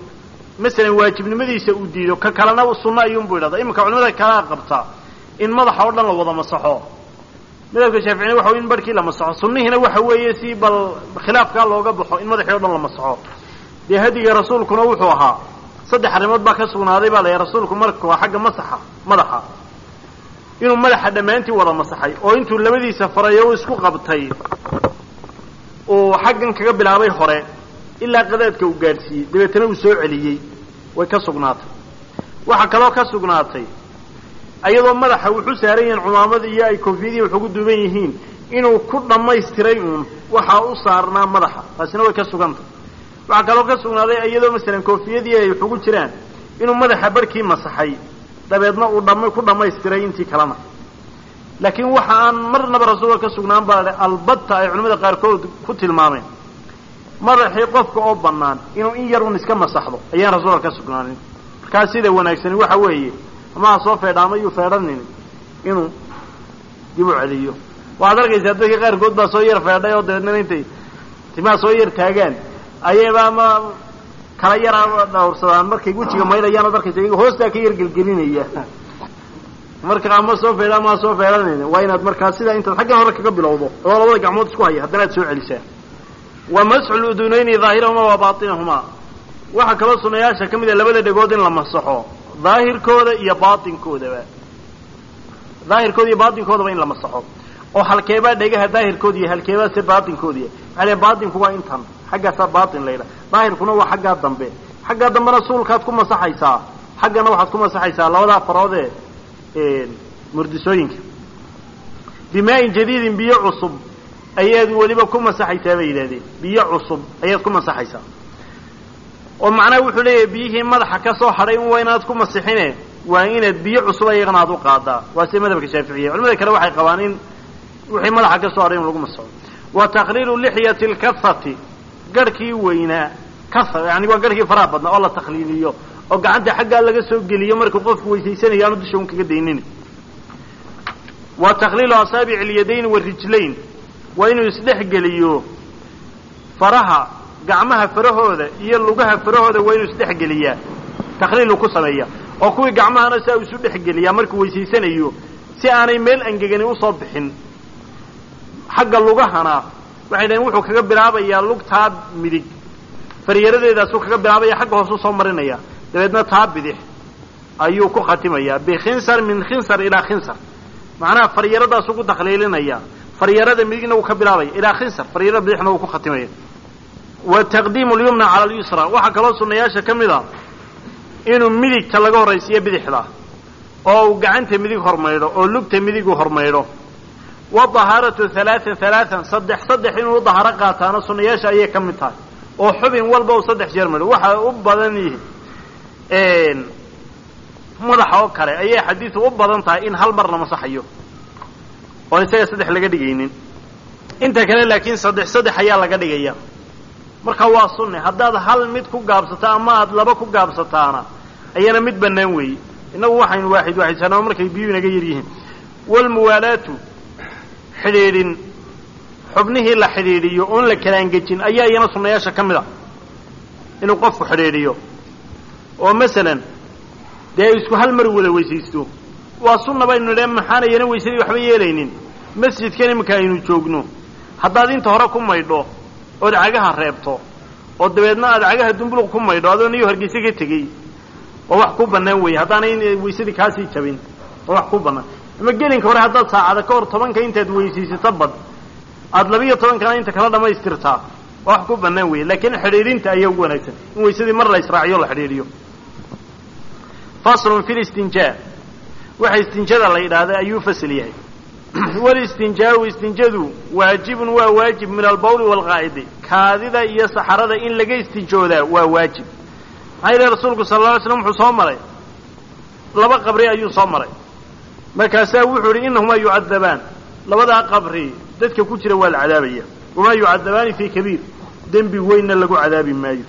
masalan waajibnimadiisa uu diido ka kalena sunno ayuunbuu idhahdaa iminka culimada kalea qabtaa in madaxa oo dhan la wada masaxo. Madhabka shaaficina waxa in barhkii la masaxo sunnihiina waxa weeye si bal khilaafkaa looga baxo in madaxii o dhan la masaxo. Dee hadiga rasuulkuna wuxuu ahaa saddex arrimood baa ka sugnaaday baa la rasuulku marka waa xagga masaxa madaxa. Inuu madaxa dhammaantii wada masaxay oo intuu labadiisa farayo u isku qabtay uu xaggan kaga bilaabay hore ilaa qadaadka uu gaadhsiiyey. Dabeetana uu soo celiyey. Way ka sugnaatay. Waxaa kaloo ka sugnaatay ayadoo madaxa wuxu saaran yihiin cumaamada iyo ay koofiyadihi wax ugu duuban yihiin inuu ku dhammaystiray uun waxaa u saarnaa madaxa. Taasina way ka sugantay waxaa kaloo ka sugnaaday iyadoo masalan koofiyadii ay wax jiraan inuu madaxa barhkii masaxay dabeedna uu dhama ku dhammaystiray intii kalena. Laakiin waxa aan marnaba rasuulka ka sugnaan baa albatta ay culimmada qaarkood ku tilmaameen. Madaxii qofka oo bannaan inuu in yar un iska masaxdo ayaan rasuulka ka sugnaanin. Markaa sida wanaagsani waxa weeye ama ha soo feedha ama feedhanin inuu dib u celiyo. Waxaad arkaysaa dadka qaarkood baa soo yar feedhay oo dabeedna intay timaha soo yar taagaan ayayba ama kala yar dhawrsadaan. Markay wejiga maydhayaan ad arkaysa iyaga hoostaa ka yar gelgelinaya. Marka ama soo feedha ama ha soo feedhanin waa inaad markaa sidaa intaad xaggan hore kaga bilowdo. Oo labada gacmood isku haya haddana aad soo celisaa wa masxu ludunayni daahirahuma wa baatinahumaa waxaa kaloo sunayaasha ka mid a labada dhegood in la masaxo. Daahirkooda iyo baatinkoodaba daahirkooda iyo baatinkoodaba in la masaxo. Oo halkeebaa dhegaha daahirkooda iyo halkeebaa se baatinkoodiya maxaa le baatinku waa intan xaggaasaa baatin layidha daahirkuna waa xaggaa dambe. Xaggaa dambena suulkaad ku masaxaysaa. Xaggana waxaad ku masaxaysaa labadaa faroodee murdisooyinka. Bimaa-in jadiidin biyo cusub ayaad weliba ku masaxaysaa bay yidhahdeen biyo cusub ayaad ku masaxaysaa. Oo macnaha wuxuu leeyahay biyihii madaxa ka soo hadhay un waa inaad ku masixine waa inaad biyo cusub ayagana aad u qaadaa waa sida madhabka shaaficiya culimada kale waxay qabaan in wixii madaxa ka soo hadhay in lagu masaxo wa takhliilu lixyati lkafati. Garhkii weynaa. Yani waa garhkii faraha badnaa oo la takhliiliyo oo gacanta xaggaa laga soo geliyo markuu qofku weysaysanayo aanu dusha un kaga daynin. Wa takhliilu asaabici alyadayn warijlayn waa inuu isdhex geliyo faraha gacmaha farahooda iyo lugaha farahooda waa inuu isdhex geliyaa takhliilu ku sameeya. Oo kuwii gacmahana saa isu dhex geliyaa markuu weysaysanayo si aanay meel angegani u soo bixin xagga lugahana waxay dhaheen wuxuu kaga bilaabayaa lugtaa midig. Faryaradeedaasuu kaga bilaabaya xagga hoosuu soo marinaya. Dabeedna taa bidix. Ayuu ku khatimayaa. Bikhinsar min khinsar ilaa khinsar. Macnaha faryaradaasuu ku takhliilinaya faryarada midigna wuu ka bilaabaya. Ilaa khinsar faryarada bidixna wuu ku khatimaya. Wa taqdiimu lyumna cala alyusra. Waxaa kaloo sunnayaasha ka mid a inuu midigta laga horraysiiyo bidixda. Oo uu gacanta midig hormaydho oo lugta midigu hormaydho wadahaaratu halaaan halaaan saddex saddex inuu dahaaro qaataana sunnayaasha ayay ka mid tahay. Oo xubin walba uu saddex jeer maydho waxay u badan yihiin madaxa oo kale ayay xadiidu u badan tahay in hal mar la masaxayo. Oon isaga saddex laga dhigaynin. Inta kale laakiin saddex saddex ayaa laga dhigaya. Marka waa sunne haddaad hal mid ku gaabsato ama aad laba ku gaabsataana ayana mid bannaan weeye innagu waxaynu waaxid waaxidsanaa markay biyuu inaga yar yihiin walmuwaalaatu xidhiidhin. Xubnihii la xidhiidhiyo oon la kala angejin ayaa iyana sunnayaasha ka mid a inuu qofku xidhiidhiyo. Oo masalan dee isku hal mar wada weysaysto. Waa sunna baynu nidhe maxaanayana weysadii waxba yeelaynin? Masjidkan iminka aynu joogno. Haddaad inta hore ku maydho ood cagaha reebto oo dabeedna aad cagaha dumbuluq ku maydho adoo niyo hargeyse ka tegey waa wax ku bannaan weeye. Haddaanay weysadii kaasii jabin waa wax ku bannaan ama gelinka hore haddaad saacada ka hor tobanka intaad weysaysato bad. Aada labiiyo tobankana inta kala dhammaystirtaa wax ku bannaan weeye laakiin xidhiidhinta ayaa ugu wanaagsan. In weysadii mar la israaciyo la xidhiidhiyo. Faslun fi listinjaa waxa istinjada la yidhaahda ayuu fasl yahay. Walistinjaau istinjadu waajibun waa waajib min albawli waalqaa'idi kaadida iyo saxarada in laga istinjoodaa waa waajib. Maxaa yidhahi rasuulku sala alla alay slam wuxuu soo maray? Laba qabri ayuu soo maray markaasaa wuxuu yidhi innahumaa yucadabaan labadaa qabri dadka ku jira waa la cadaabaya. Wamaa yucadabaani fii kabiir. Dembi weynna lagu cadaabi maayo.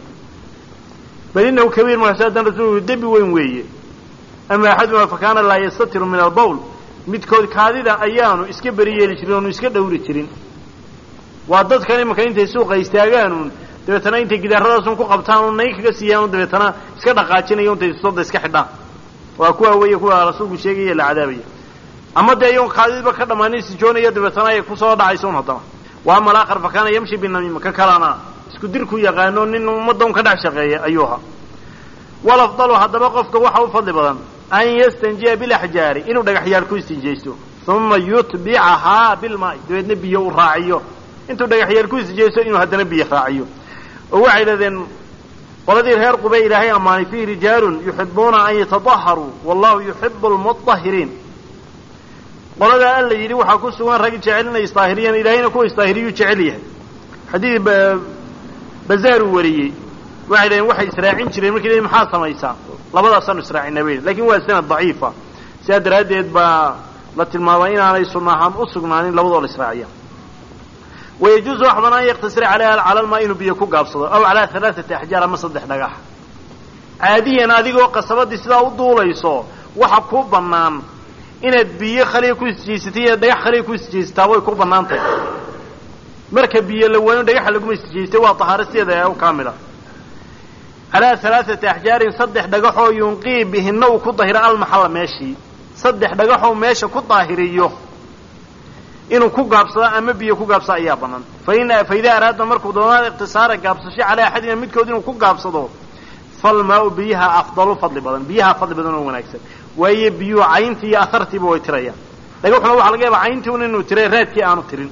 Bal innahu kabiir markaasa haddana rasulku yidhi dembi weyn weeye. Ama axaduma fa kaana laa yastatiru min albawl. Midkood kaadida ayaanu iska beri yeeli jirin oonu iska dhowri jirin. Waa dadkan imanka intay suuqa istaagaanuun dabeetana intay gidaarradaasun ku qabtaan oo nayn kaga siiyaan dabeetana iska dhaqaajinayo intay soda iska xidhaan. Waa kuwa weeye kuwa rasuulku sheegaya la cadaabaya ama dee iyagoon kaadidiba ka dhammaanin sijoonaya dabeetana ay ku soo dhacayso un haddana wa ama alaakhar fa kaana yamshi binamiima ka kalana isku dirku yaqaano nin ummadda un ka dhex shaqeeya ayuu ahaa walafdalu haddaba qofka waxa u fadli badan an yastanjiya bilaxjaari inuu dhagaxyaal ku istinjaysto uma yutbicahaa bilmaai dabeedna biyo u raaciyo. Intuu dhagaxyaal ku istinjaysto inuu haddana biyo raaciyo. Oo waxay yidhahdeen qoladii reer qubay ilaahay ammaanay fiihi rijaalun yuxibuuna an yatadaharuu wallahu yuxibu lmutahiriin qoladaa alla yidhi waxaa ku sugan rag jecel inay isdaahiriyaan ilaahayna kuwa isdaahiriyuu jecel yahay. Xadiid bazaar uu wariyey waxay dhaheen waxay israacin jireen markay leeyiin maxaa samaysaa? Labadaasaanu israacinaa bay laakiin waa sanad daciifa. Sidaa daraaddeed baa la tilmaamay inaanay sunaahaan u sugnaanin labadoo la israaciya wayajuuzu wax banaan yaktasira calayha cala almaa inuu biyo ku gaabsado aw calaa halaaثati axjaar ama saddex dhagax. Caadiyan adigoo qasabadii sidaa u duulayso waxa ku bannaan inaad biyo khaliya ku isjiysatay iyo dhagax khaliya ku isjaysataa way ku bannaan tahay marka biyo la waayo dhagaxa laguma isjiystay waa tahaaro sideeda u kaamila calaa halaaثati axjaarin saddex dhagaxoo yunqii bihina uu ku dahiro almaxalla meeshii. Saddex dhagaxoo meesha ku daahiriyo inuu ku gaabsado ama biyo ku gaabsado ayaa bannaan fa idaa araada markuu doonaa iqtisaara gaabsasho calaa axadina midkood inuu ku gaabsado falmaau biyaha afdalu fadli badan. Biyaha fadli badan oo wanaagsan waayo biyuhu cayntii iyo ahartiiba way tirayaan. Dhagaxuna waxa laga yaaba cayntii un inuu tiray raadkii aanu tirin.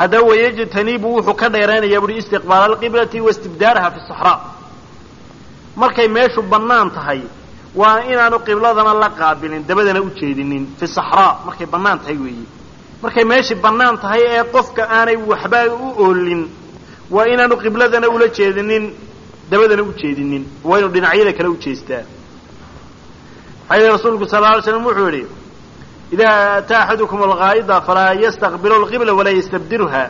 Haddaba wayajtanibu wuxuu ka dheeraanayaa buhi istiqbaala alqiblati waistibdaaraha fi saxraa markay meeshu bannaan tahay waa inaanu qibladana la qaabilin dabadana u jeedinin fi saxraa markay bannaan tahay weeye. Markay meeshii bannaan tahay ee qofka aanay waxba u oolin waa inaanu qibladana ula jeedinin dabadana u jeedinin waa inuu dhinacyada kale u jeestaa maxaa yidhi rasuulku sal ly slam wuxuu yidhi idaa ataa axadukum alqaa'ida falaa yastaqbilu alqibla walaa yastabdiruha.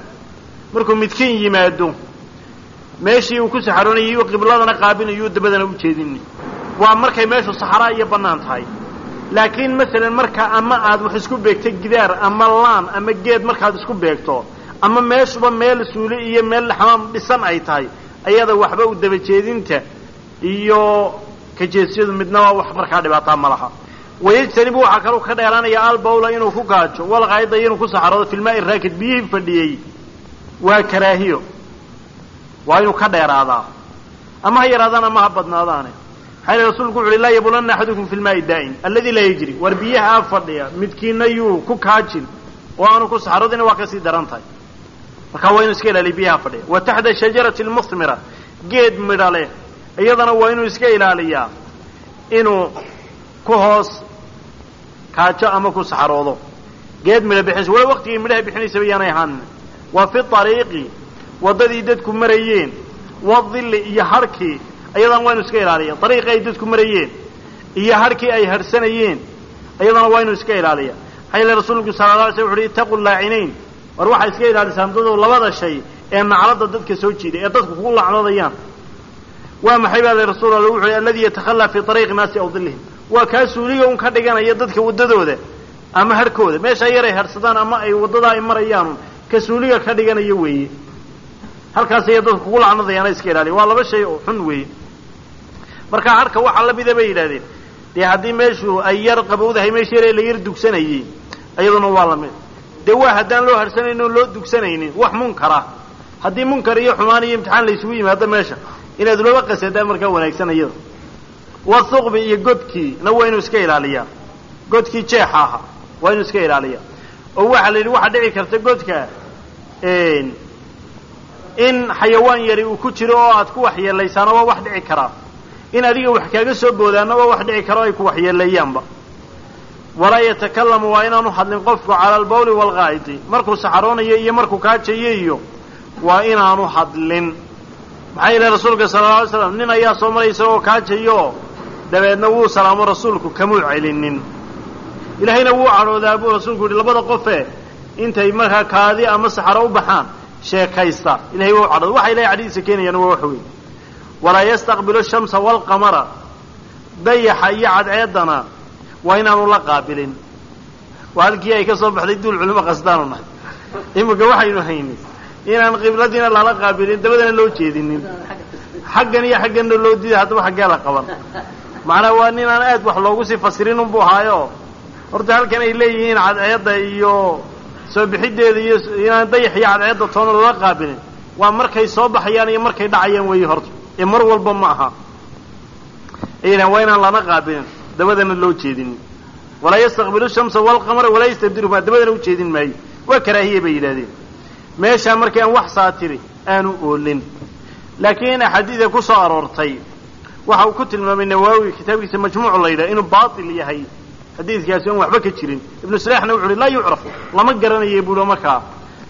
Markuu midkiin yimaado meeshii uu ku saxaroonayay qibladana qaabinayuu dabadana u jeedinin waa markay meeshu saxraa iyo bannaan tahay. Laakiin masalan marka ama aad wax isku beegto gidaar ama laan ama geed markaad isku beegto ama meeshuba meel suuli iyo meel xamaam dhisan ay tahay ayada waxba u dabajeedinta iyo kajeesyadu midnaba wax markaa dhibaataa ma laha. Wayajtanibu waxaa kaloo ka dheeraanaya albawla inuu ku gaajo walqaayda inuu ku saxaroodo filmaai raakid biyihii fadhiyey. Waa karaahiyo. Waa inuu ka dheeraadaa. Ama ha yaraadaan ama ha badnaadaane. Maxaa yili rasuulku wuxu uhi laa yabulanna axadukum fi lmaai daa'im alladii laa yajri war biyaha aa fadhiya midkiina yuu ku kaajin oo aanu ku saxaroodina waa ka sii daran tahay. Marka waa inuu iska ilaaliya biyaha fadhiya. Wa taxta shajarati lmuhmira geed midha leh iyadana waa inuu iska ilaaliyaa. Inuu ku hoos kaajo ama ku saxaroodo. Geed midha bixinaysa. Wala waqtigii midhaha bixinaysaba yaanay ahaanin wa fi ariiqi waddadii dadku marayeen wadilli iyo harhkii ayadana waa inu iska ilaaliya ariiqii ay dadku marayeen iyo harhkii ay harhsanayeen ayadana waa inuu iska ilaaliya yeele rasuulku sala la alay slam wuxu uhi ittaqu laacinayn. War waxaa iska ilaalisaan dadow labada shay ee nacladda dadka soo jiiday ee dadku kugu lacnoodayaan waa maxay baa la rasuul alla wuxu uhi alladii yatakhallaa fii ariiqi naasi aw dillihim waa kaa suuliga un ka dhiganaya dadka waddadooda ama harhkooda meeshaa yaray harsadaan ama ay waddadaa ay marayaanun ka suuliga ka dhiganayo weeye. Halkaas aya dadku kugu lacnadayaana iska ilaaliya. Waa laba shay oo xun weeye. Marka harka waxaa lamida bay yidhahdeen dee haddii meeshu ay yar qabowdahay meesha yare la yar dugsanayey iyaduna waa la mid dee waa haddaan loo harsanaynin oo loo dugsanaynin wax munkara. Haddii munkar iyo xumaan iyo imtixaan la isugu yimaado meesha inaad looba qasadaa markaa wanaagsan iyada wathuqbi iyo godkii na waa inuu iska ilaaliyaa. Godkii jeexa ahaa waa inuu iska ilaaliyaa. Oo waxaa la yidhi waxaa dhici karta godka in xayawaan yari uu ku jiro oo aad ku waxyeelaysaana waa wax dhici karaa. In adiga wax kaaga soo boodaana waa wax dhici kara o ay ku waxyeeleeyaanba walaa yatakalamu waa inaanu hadlin qofku cala albawli waalqaa'idi markuu saxaroonayo iyo markuu kaajayo iyo waa inaanu hadlin maxaa yeele rasuulka sala alla alay slam nin ayaa soo maray isagoo kaajayo dabeedna wuu salaamo rasuulku kamuu celinin. Ilaahayna wuu cadhoodaa buu rasuulku yihi labada qofe intay markaa kaadi ama saxaro u baxaan sheekaysta. Ilahay waa u cadhooda waxa ilahay cadhidiisa keenayaan waa wax weyn walaa yastaqbilu shamsa waalqamara dayaxa iyo cadceedana waa inaanu la qaabilin. Waa halkii ay ka soo baxday duul culimo qasdaanu nahay iminka waxaynu haynay inaan qibladiina lala qaabilin dabadana loo jeedinin. Xaggan iyo xagganna loo diiday haddaba xaggee la qaban. Macnaa waa nin aan aad wax loogu sii fasirin unbu ahaayo horta halkan ay leeyihiin cadceedda iyo soo bixiddeeda iyo inaan dayax iyo cadceedda toona lala qaabilin. Waa markay soo baxayaan iyo markay dhacayaan weeye horta. Ee mar walba ma aha. Aydan waa inaan lana qaabilin dabadana loo jeedinin. Walaa yastaqbilu shamsa walqamara walaa yastabdilumaa dabadana u jeedin maayo. Waa karaahiye bay yidhahdeen meeshaa markii aan wax saatiri aanu oolin. Laakiin axaadiida ku soo aroortay waxa uu ku tilmaamay nawaawi kitaabkiisa majmuuc la yidhaha inuu baatil yahay xadiidkaasi oon waxba ka jirin. Ibnu salaaxna wuxu uhi laa yucraf lama garanayo buulo markaa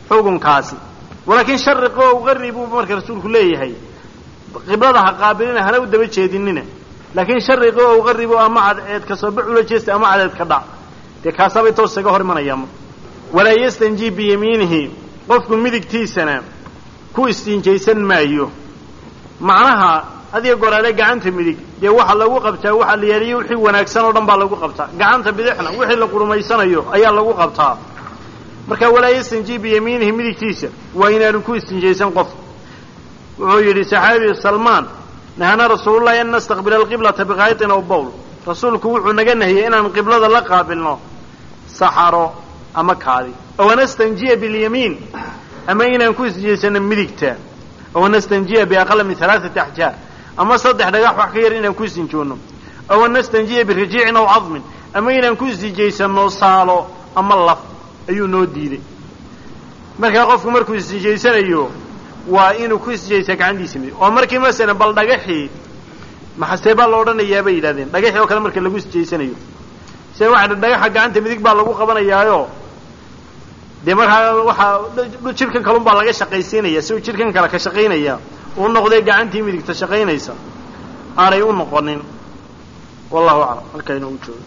xukunkaasi. Walaakiin shariqo o uqari buu marka rasuulku leeyahay. Qiblada ha qaabilina hana u daba jeedinina. Laakiin shariqo o uqaribo ama cadceed ka soo bax ula jeesta ama cadceed ka dhac. Dee kaasaabay toos isaga hor imanayaama walaa yastanjii biyamiinihi qofku midigtiisana ku istinjaysan maayo. Macnaha adiga goraale gacanta midig dee waxa lagu qabtaa waxa la yaaliyo wixii wanaagsan oo dhan baa lagu qabtaa. Gacanta bidixna wixii la qurumaysanayo ayaa lagu qabtaa. Marka walaa yastanjii biyamiinihi midigtiisa waa inaanu ku istinjaysan qof. Wuxuu yidhi saxaabi salmaan nahana rasuulullahi an nastaqbila alqiblata bikaytin aw bowl. Rasuulku wuxuu naga nahiyey inaan qiblada la qaabilno. Saxaro ama kaadi. Aw nastanjiya bilyamiin. Ama inaan ku istinjaysano midigta. Aw nastanjiya biaqala min alaaati axjaar ama saddex dhagax wax ka yar inaan ku istinjoonno aw nastanjiya birajiicin aw cadmin. Ama inaan ku istinjaysano saalo ama laf ayuu noo diiday. Markaa qofku markuu istinjaysanayo waa inuu ku istinjaysaa gacantiisa midig oo markii masalan bal dhagaxii maxasee baa la odhanayaa bay yidhahdeen dhagaxii oo kale marka lagu istinjaysanayo se waxa dhagaxa gacanta midig baa lagu qabanayaayo dee markaa waxaa jidhkan kalun baa laga shaqaysiinaya si uu jidhkan kale ka shaqaynaya uu noqday gacantii midigta shaqaynaysa aanay u noqonin. Wallahu aclam halkaa inoogu joogo